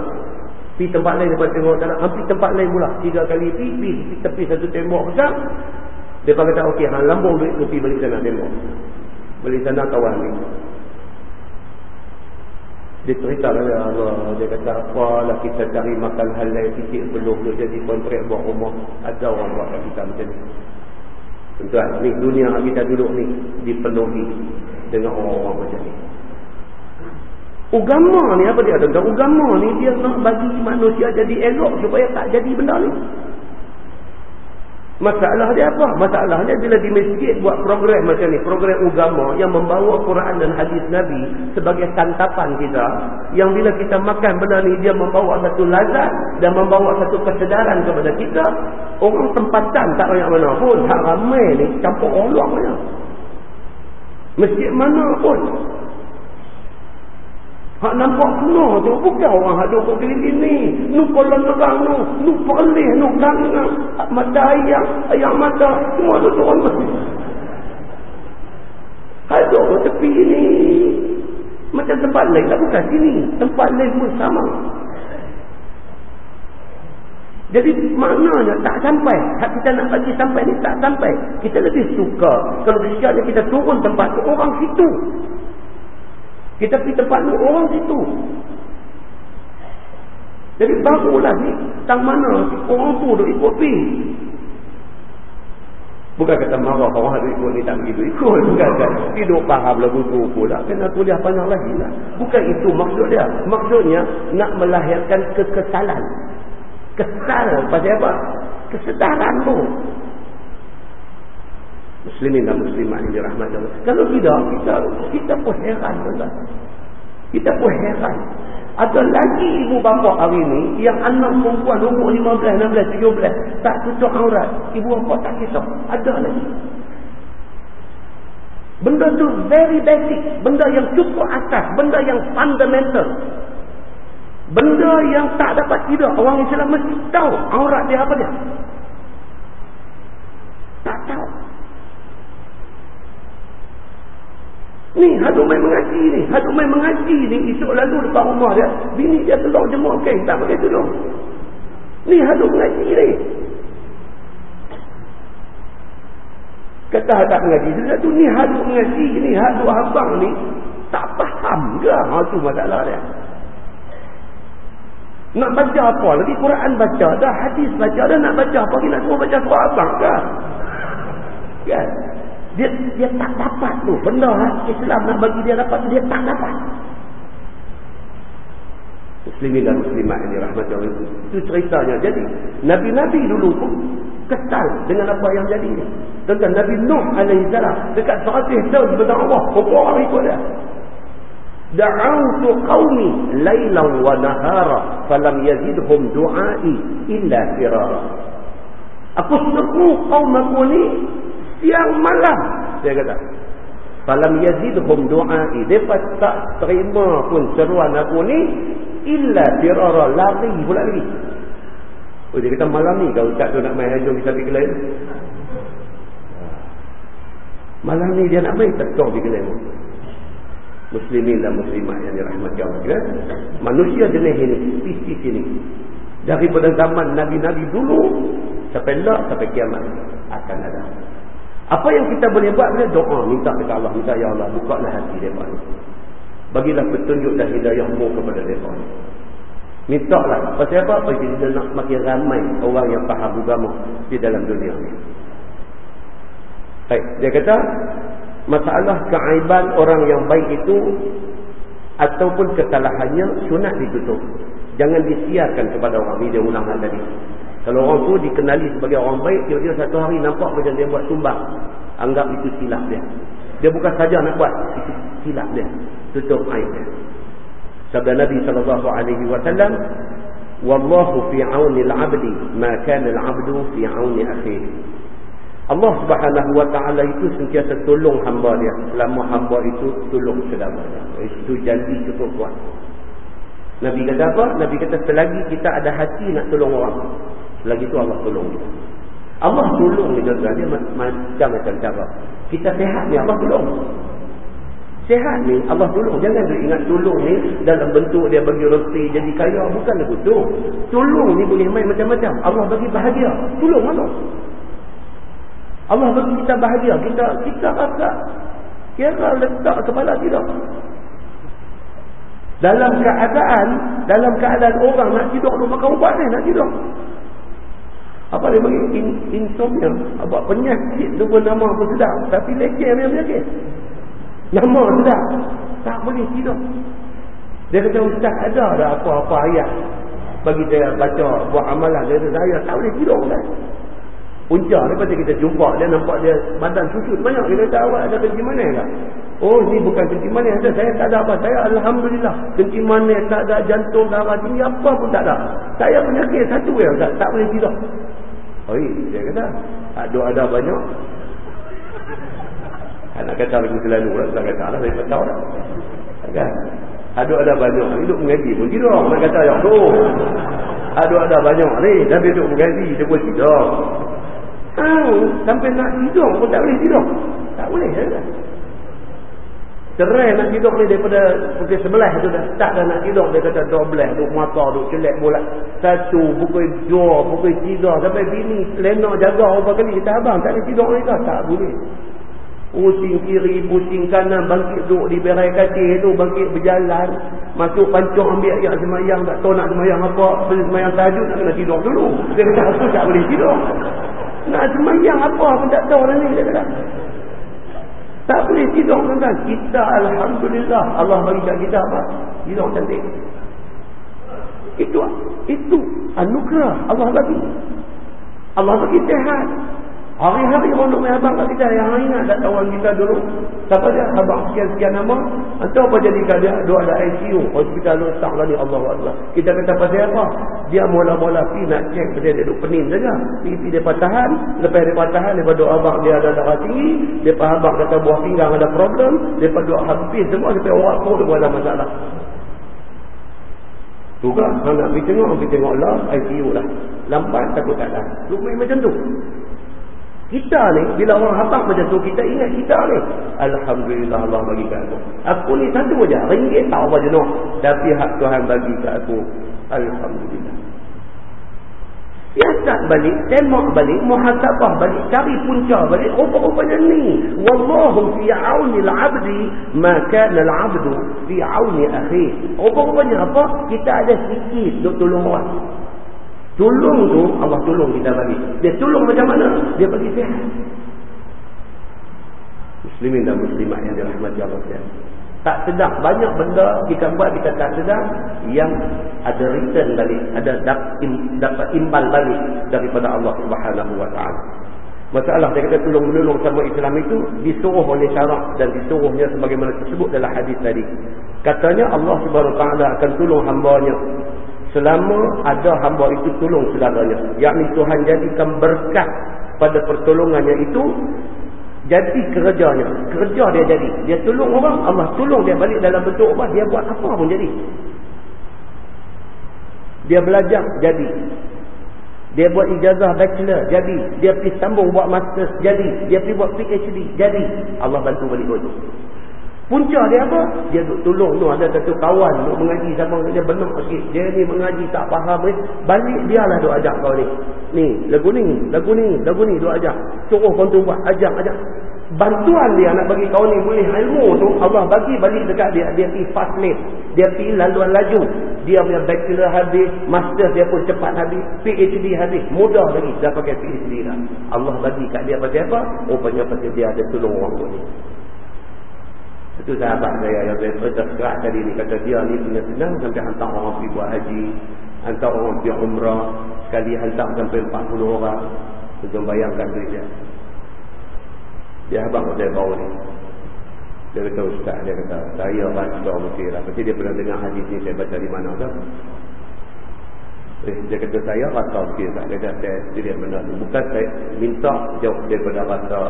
Pergi tempat lain, mereka tengok. Tak ada. Hampir tempat lain pula. Tiga kali pergi, pergi tepi satu tembok besar. Mereka kata, okey, hang lambung duit pergi balik sana tembok. Balik sana kawan ni. Dia cerita lah ya Allah. Dia kata apalah kita cari makan halal sikit belum dia jadi kontrak buat rumah. Ada orang buat kat kita macam ni. Tuan, ni dunia kita duduk ni dipenuhi dengan orang-orang macam ni. Ugama ni apa dia? Ugama ni dia nak bagi manusia jadi elok supaya tak jadi benda ni. Masalah dia apa? Masalah dia bila di masjid buat program macam ni. Program agama yang membawa Quran dan hadis Nabi sebagai santapan kita. Yang bila kita makan benda ni dia membawa satu lazat dan membawa satu kesedaran kepada kita. Orang tempatan tak banyak mana pun. Hak ramai ni campur orang banyak. Masjid mana pun Hak nampak kena tu bukan orang hak duduk keliling ni. Nu kolam terang nu. Nu perlih nu gangang. Mata ayam. Ayam mata. Semua tu turun masih. Haduk ke tepi ni. Macam tempat lain. Tak bukan sini. Tempat lain pun sama. Jadi maknanya tak sampai. Hak kita nak bagi sampai ni tak sampai. Kita lebih suka. Kalau sekiranya kita turun tempat tu orang situ. Kita pergi tempat ni orang situ. Jadi barulah ni tang mana orang tu duk ikut pi. Bukan kata marah orang ada ikut ni tak begitu ikut. Bukan kan. Hidup faham lagu tu pula. Kena kuliah panjang lagi lah. Bukan itu maksud dia. Maksudnya nak melahirkan kekesalan. Kesal pasal apa? Kesedaran tu muslimin dan muslimat yang dirahmati Allah. Kalau tidak, kita kita pun heran tuan Kita pun heran. Ada lagi ibu bapa hari ini yang anak perempuan umur 15, 16, 17 tak tutup aurat. Ibu bapa tak kisah. Ada lagi. Benda tu very basic. Benda yang cukup atas. Benda yang fundamental. Benda yang tak dapat tidak. Orang Islam mesti tahu aurat dia apa dia. Tak tahu. Ni haduk main mengaji ni. Haduk main mengaji ni. Esok lalu depan rumah dia. Bini dia telur jemur kain. Tak pakai tudung. Ni haduk mengaji ni. Kata hadap mengaji. Satu ni haduk mengaji ni. Haduk abang ni. Tak faham ke? Ha, tu masalah dia. Nak baca apa? Lagi Quran baca. Dah hadis baca. Dah nak baca apa? Nak semua baca surah abang ke? Kan? Dia dia tak dapat tu. Benda Islam nak bagi dia dapat dia tak dapat. Muslimin dan muslimat ini rahmat Allah. Itu ceritanya. Jadi Nabi-Nabi dulu pun kesal dengan apa yang jadi. Tentang Nabi Nuh alaihi salam dekat 100 tahun sebelum Allah orang ikut dia. Da'autu qaumi lailan wa nahara falam yazidhum du'ai illa firara. Aku seru kaum aku ni siang malam. Dia kata falam yazidhum du'ai. Depa tak terima pun seruan aku ni illa firara lari pula lagi. Oh dia kata malam ni kau tak tu nak main hajung kita pergi lain malam ni dia nak main tak tahu pergi lain muslimin dan muslimat yang dirahmati Allah. Kan? manusia jenis ini spesies ini daripada zaman nabi-nabi dulu sampai lah sampai kiamat akan ada Apa yang kita boleh buat bila doa minta kepada Allah, minta ya Allah bukalah hati depa ni. Bagilah petunjuk dan hidayahmu kepada depa ni. Minta lah. Pasal apa? Pasal kita nak makin ramai orang yang faham agama di dalam dunia ni. Baik, dia kata masalah keaiban orang yang baik itu ataupun kesalahannya sunat ditutup. Jangan disiarkan kepada orang ni dia ulang tadi. Kalau orang tu dikenali sebagai orang baik, dia satu hari nampak macam dia buat sumbang. Anggap itu silap dia. Dia bukan saja nak buat, itu silap dia. Tutup air dia. Sabda Nabi SAW, Wallahu fi awni al-abdi, ma kana al-abdu fi awni akhir. Allah subhanahu wa ta'ala itu sentiasa tolong hamba dia. Selama hamba itu tolong sedama Itu janji cukup kuat. Nabi kata apa? Nabi kata selagi kita ada hati nak tolong orang. Lagi tu Allah tolong kita. Allah tolong kita dia macam-macam cara. Kita sehat ni Allah tolong. Sehat ni Allah tolong. Jangan ingat tolong ni dalam bentuk dia bagi rezeki jadi kaya. Bukan begitu. Tolong ni boleh main macam-macam. Allah bagi bahagia. Tolong Allah. Allah bagi kita bahagia. Kita kita rasa kira letak kepala tidak. Dalam keadaan dalam keadaan orang nak tidur tu makan ubat ni nak tidur. Apa dia bagi? In, insomnia. Apa penyakit tu pun nama pun sedap. Tapi leceh punya penyakit. Nama sedap. Tak boleh tidur. Dia kata ustaz ada dah apa-apa ayat. Bagi saya baca buat amalan. Dia kata saya tak boleh tidur kan. Punca daripada kita jumpa dia nampak dia badan susut banyak. Dia kata awak ada kencing manis tak? Oh ni bukan kencing manis ada. Saya tak ada apa. Saya Alhamdulillah. Kencing manis tak ada jantung darah tinggi apa pun tak ada. Saya penyakit satu tak, tak boleh tidur. Oh, dia kata, ada ada banyak. Anak kata lagu selalu lah, tak kata lah, saya kata lah. Kan? Ada ada banyak, hidup mengaji pun tidur. Nak kata yang tu. Ada ada banyak ni, dah hidup mengaji, dia pun tidur. Ah, sampai nak tidur pun tak boleh tidur. Tak boleh, ya? Cerai nak tidur ni daripada pukul sebelah tu dah start dah nak tidur. Dia kata dua belah, duk mata, duk celek bola. Satu, pukul dua, pukul tiga. Sampai bini lena jaga berapa kali. Kita abang tak boleh tidur ni kah? Tak boleh. Pusing kiri, pusing kanan, bangkit duduk di berai katil tu, bangkit berjalan. Masuk pancung ambil ayat semayang, tak tahu nak semayang apa. Bila semayang tajud nak kena tidur dulu. Dia kata aku tak boleh tidur. Nak semayang apa pun tak tahu dah ni. Dia kata. Tak boleh tidur tuan-tuan. Kita Alhamdulillah. Allah bagi kat kita apa? Tidur cantik. Itu itu anugerah Allah bagi. Allah bagi sehat. Hari-hari orang nak main abang kat kita yang ingat tak tahu kita dulu. Siapa dia? Abang sekian-sekian nama. Entah apa jadi dia dua ada ICU. Hospital lu tak lagi Allah Allah. Kita kata pasal apa? Dia mula-mula pergi nak cek dia duduk pening saja. Pipi dia patahan. Lepas dia patahan, dia doa abang dia ada darah tinggi. Dia abang kata buah pinggang ada problem. Dia doa habis semua. Sampai orang pun dia ada masalah. Juga, kalau nak pergi tengok, pergi tengok lah, ICU lah. Lambat takut tak ada. Lu main macam tu. Kita ni, bila orang habang macam tu, kita ingat kita ni. Alhamdulillah Allah bagi kat aku. Aku ni satu aja, ringgit tak apa jenuh. Tapi hak Tuhan bagi kat aku. Alhamdulillah. Siasat balik, tembak balik, muhasabah balik, cari punca balik. Rupa-rupanya ni. Wallahu fi awni al-abdi, maka al-abdu fi awni akhir. Rupa-rupanya apa? Kita ada sikit untuk tolong orang. Tolong tu Allah tolong kita bagi. Dia tolong macam mana? Dia bagi sihat. Muslimin dan muslimat yang dirahmati Allah sekalian. Tak sedar banyak benda kita buat kita tak sedar yang ada return balik, ada dapat imbal balik daripada Allah Subhanahu wa taala. Masalah dia kata tolong menolong sama Islam itu disuruh oleh syarak dan disuruhnya sebagaimana tersebut dalam hadis tadi. Katanya Allah Subhanahu wa taala akan tolong hamba-Nya selama ada hamba itu tolong saudaranya. Yakni Tuhan jadikan berkat pada pertolongannya itu jadi kerjanya kerja dia jadi. Dia tolong orang Allah tolong dia balik dalam bentuk apa dia buat apa pun jadi. Dia belajar jadi. Dia buat ijazah bachelor jadi. Dia pergi sambung buat master jadi. Dia pergi buat PhD jadi. Allah bantu balik itu Punca dia apa? Dia duk tolong tu ada satu kawan duk mengaji sama dia benar sikit. Dia ni mengaji tak faham eh. Balik dia lah duk ajak kau ni. Ni, lagu ni, lagu ni, lagu ni duk ajak. Suruh kau tu buat, ajak, ajak. Bantuan dia nak bagi kau ni boleh ilmu tu Allah bagi balik dekat dia. Dia pergi fast lane. Dia pergi laluan laju. Dia punya bachelor habis, master dia pun cepat habis, PhD habis. Mudah lagi dah pakai PhD dah. Allah bagi kat dia pasal apa? Rupanya pasal dia ada tolong orang ni. Itu sahabat saya yang saya sekerat tadi ni. Kata dia ni punya senang sampai hantar orang pergi buat haji. Hantar orang pergi umrah. Sekali hantar sampai 40 orang. Tuan bayangkan duit dia. Dia abang saya bawa ni. Dia kata ustaz. Dia kata saya rasa mesti lah. Pasti dia pernah dengar hadis ni saya baca di mana tu. Eh, dia kata saya rasa mesti tak. Dia kata saya tidak benar. Bukan saya minta jauh daripada rasa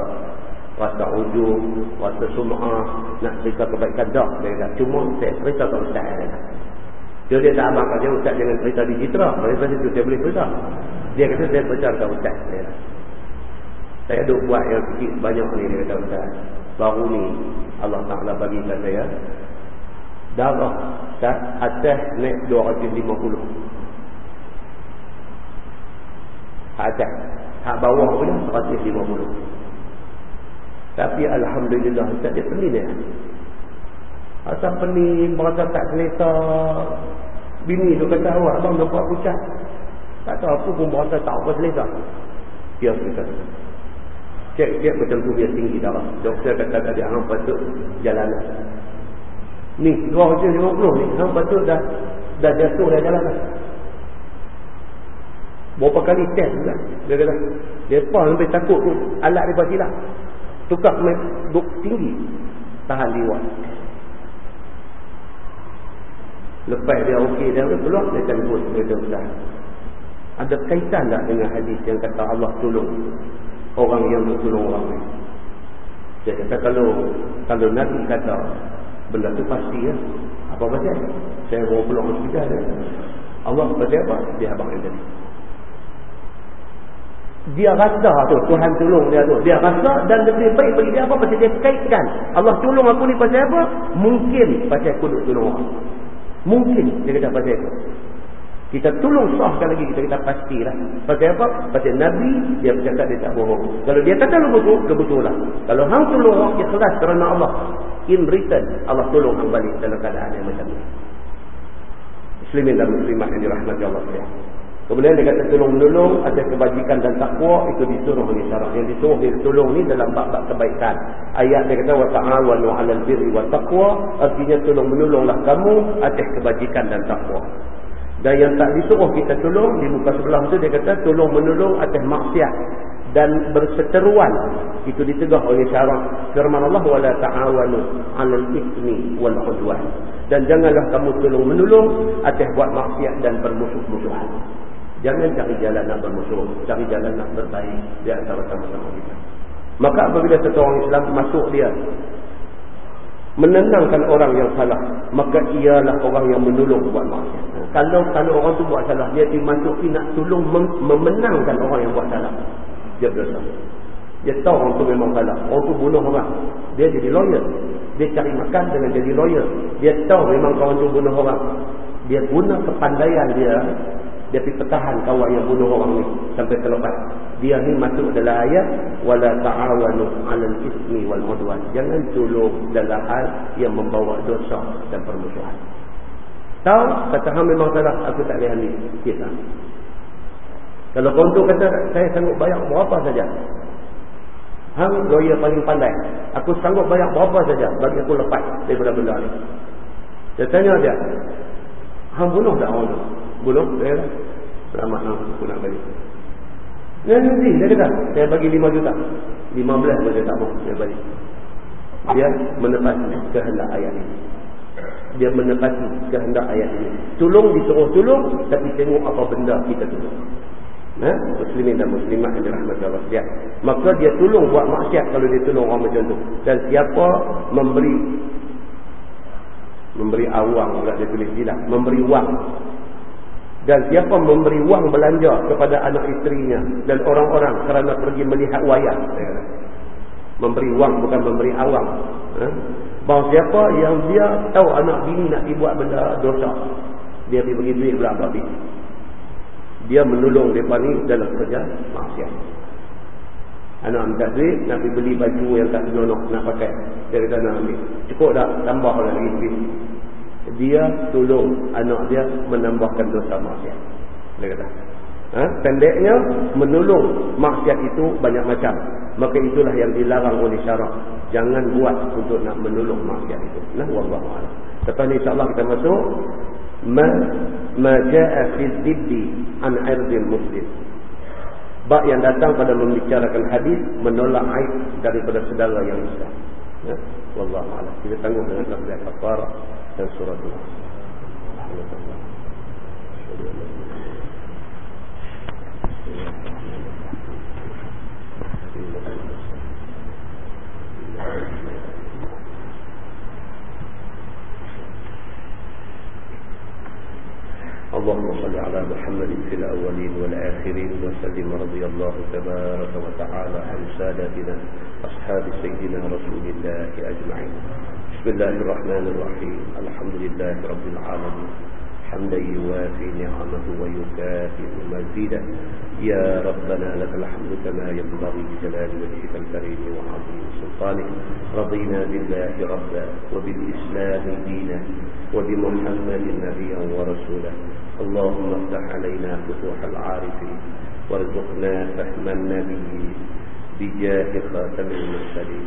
rasa ujung, rasa sum'ah, nak cerita kebaikan tak. Dia kata, cuma saya cerita ke Ustaz. Dia, dia tak abang kata, Ustaz jangan cerita di citra. Lepas itu saya boleh cerita. Dia kata, saya cerita ke Ustaz. Dia saya duk buat yang sikit banyak ni, dia kata Ustaz. Baru ni, Allah Ta'ala bagi kat saya. Darah, Ustaz, atas naik 250. Atas. Hak bawah pun 150. Tapi Alhamdulillah Ustaz dia pening dia. Asal pening, merasa tak selesa. Bini tu kata awak, abang dah buat pucat. Tak tahu apa pun merasa tak apa selesa. Dia kata. Cek dia macam tu dia tinggi darah. Doktor kata tadi, hang patut jalan. Ni, dua je 50 ni. Hang patut dah dah jatuh dah jalan. Berapa kali test juga. Dia kata, dia pun sampai takut tu. Alat dia silap tukar duk tinggi. Tahan liwat lepas dia okey dia keluar dia telefon dia kata ada kaitan tak dengan hadis yang kata Allah tolong orang yang tolong orang lain? Dia kata kalau kalau Nabi kata benda tu pasti ya apa pasal? Saya mau pulang hospital ya. Allah pasal apa? Dia abang yang tadi dia rasa tu Tuhan tolong dia tu. Dia rasa dan lebih baik bagi dia apa? Pasal dia kaitkan. Allah tolong aku ni pasal apa? Mungkin pasal aku duk tolong orang. Mungkin dia kata pasal apa? Kita tolong sahkan lagi kita kata pastilah. Pasal apa? Pasal Nabi dia bercakap dia tak bohong. Kalau dia kata lu betul lu betul lah kalau hang tolong orang ikhlas kerana Allah. In return Allah tolong balik dalam keadaan yang macam ni. Muslimin dan muslimat yang dirahmati Allah. sekalian Kemudian dia kata tolong menolong atas kebajikan dan takwa itu disuruh oleh syarak. Yang disuruh dia tolong ni dalam bab-bab kebaikan. Ayat dia kata wa ta'awanu 'alal birri wat taqwa artinya tolong menolonglah kamu atas kebajikan dan takwa. Dan yang tak disuruh kita tolong di muka sebelah tu dia kata tolong menolong atas maksiat dan berseteruan itu ditegah oleh syarak firman Allah wala ta'awanu 'alal itsmi wal 'udwan dan janganlah kamu tolong menolong atas buat maksiat dan bermusuh-musuhan Jangan cari jalan nak bermusuh, cari jalan nak berbaik di antara sama-sama kita. Maka apabila seseorang Islam masuk dia menenangkan orang yang salah, maka ialah orang yang menolong buat maksiat. Kalau kalau orang tu buat salah, dia dimasuki nak tolong memenangkan orang yang buat salah. Dia berdosa. Dia tahu orang tu memang salah. Orang tu bunuh orang. Dia jadi lawyer. Dia cari makan dengan jadi lawyer. Dia tahu memang kawan tu bunuh orang. Dia guna kepandaian dia dia pergi pertahan kawan yang bunuh orang ni sampai terlepas. Dia ni masuk dalam ayat wala ta'awanu 'alal ismi wal 'udwan. Jangan tolong dalam hal yang membawa dosa dan permusuhan. Tahu? Kata hang memang salah aku tak boleh ambil kita kalau kontok kata saya sanggup bayar berapa saja? Hang lawyer paling pandai. Aku sanggup bayar berapa saja? Bagi aku lepas daripada benda ni. Saya tanya dia hang bunuh tak orang tu bunuh saya selamat lah aku nak balik nanti dia kata saya bagi 5 juta. 15 pun dia tak mau saya balik. Dia menepati kehendak ayat ini. Dia menepati kehendak ayat ini. Tolong disuruh tolong tapi tengok apa benda kita tolong ha? muslimin dan muslimat yang dirahmati Allah dia. maka dia tolong buat maksiat kalau dia tolong orang macam tu. Dan siapa memberi memberi awang pula dia tulis silap memberi wang dan siapa memberi wang belanja kepada anak isterinya dan orang-orang kerana pergi melihat wayang. Memberi wang bukan memberi awang. Ha? Bahawa siapa yang dia tahu anak bini nak dibuat benda dosa. Dia pergi bagi duit pula babi. Dia menolong mereka ni dalam kerja maksiat. Anak minta duit, nak pergi beli baju yang tak senonok nak pakai. Dia kata nak ambil. Cukup tak? Tambah lagi duit. Dia tolong anak dia menambahkan dosa maksiat. Dia kata. Ha? Pendeknya, menolong maksiat itu banyak macam. Maka itulah yang dilarang oleh syarak. Jangan buat untuk nak menolong maksiat itu. Nah, wallahu'ala. Lepas ni insyaAllah kita masuk. Ma, ma ja'a fi ziddi an irdil muslim. Bak yang datang pada membicarakan hadis menolak aib daripada saudara yang besar. Ya? Wallahu'ala. Kita tanggung dengan kafar surat Allah. اللهم صل على محمد في الأولين والآخرين وسلم رضي الله تبارك وتعالى عن سادتنا أصحاب سيدنا رسول الله أجمعين بسم الله الرحمن الرحيم. الحمد لله رب العالمين. حمدا يوافي نعمه ويكافئ مزيدا يا ربنا لك الحمد كما ينبغي بجلال وجهك الكريم وعظيم سلطانك رضينا بالله ربا وبالإسلام دينا وبمحمد نبيا ورسولا. اللهم افتح علينا فتوح العارفين. وارزقنا فهم النبي بجاه خاتم المرسلين.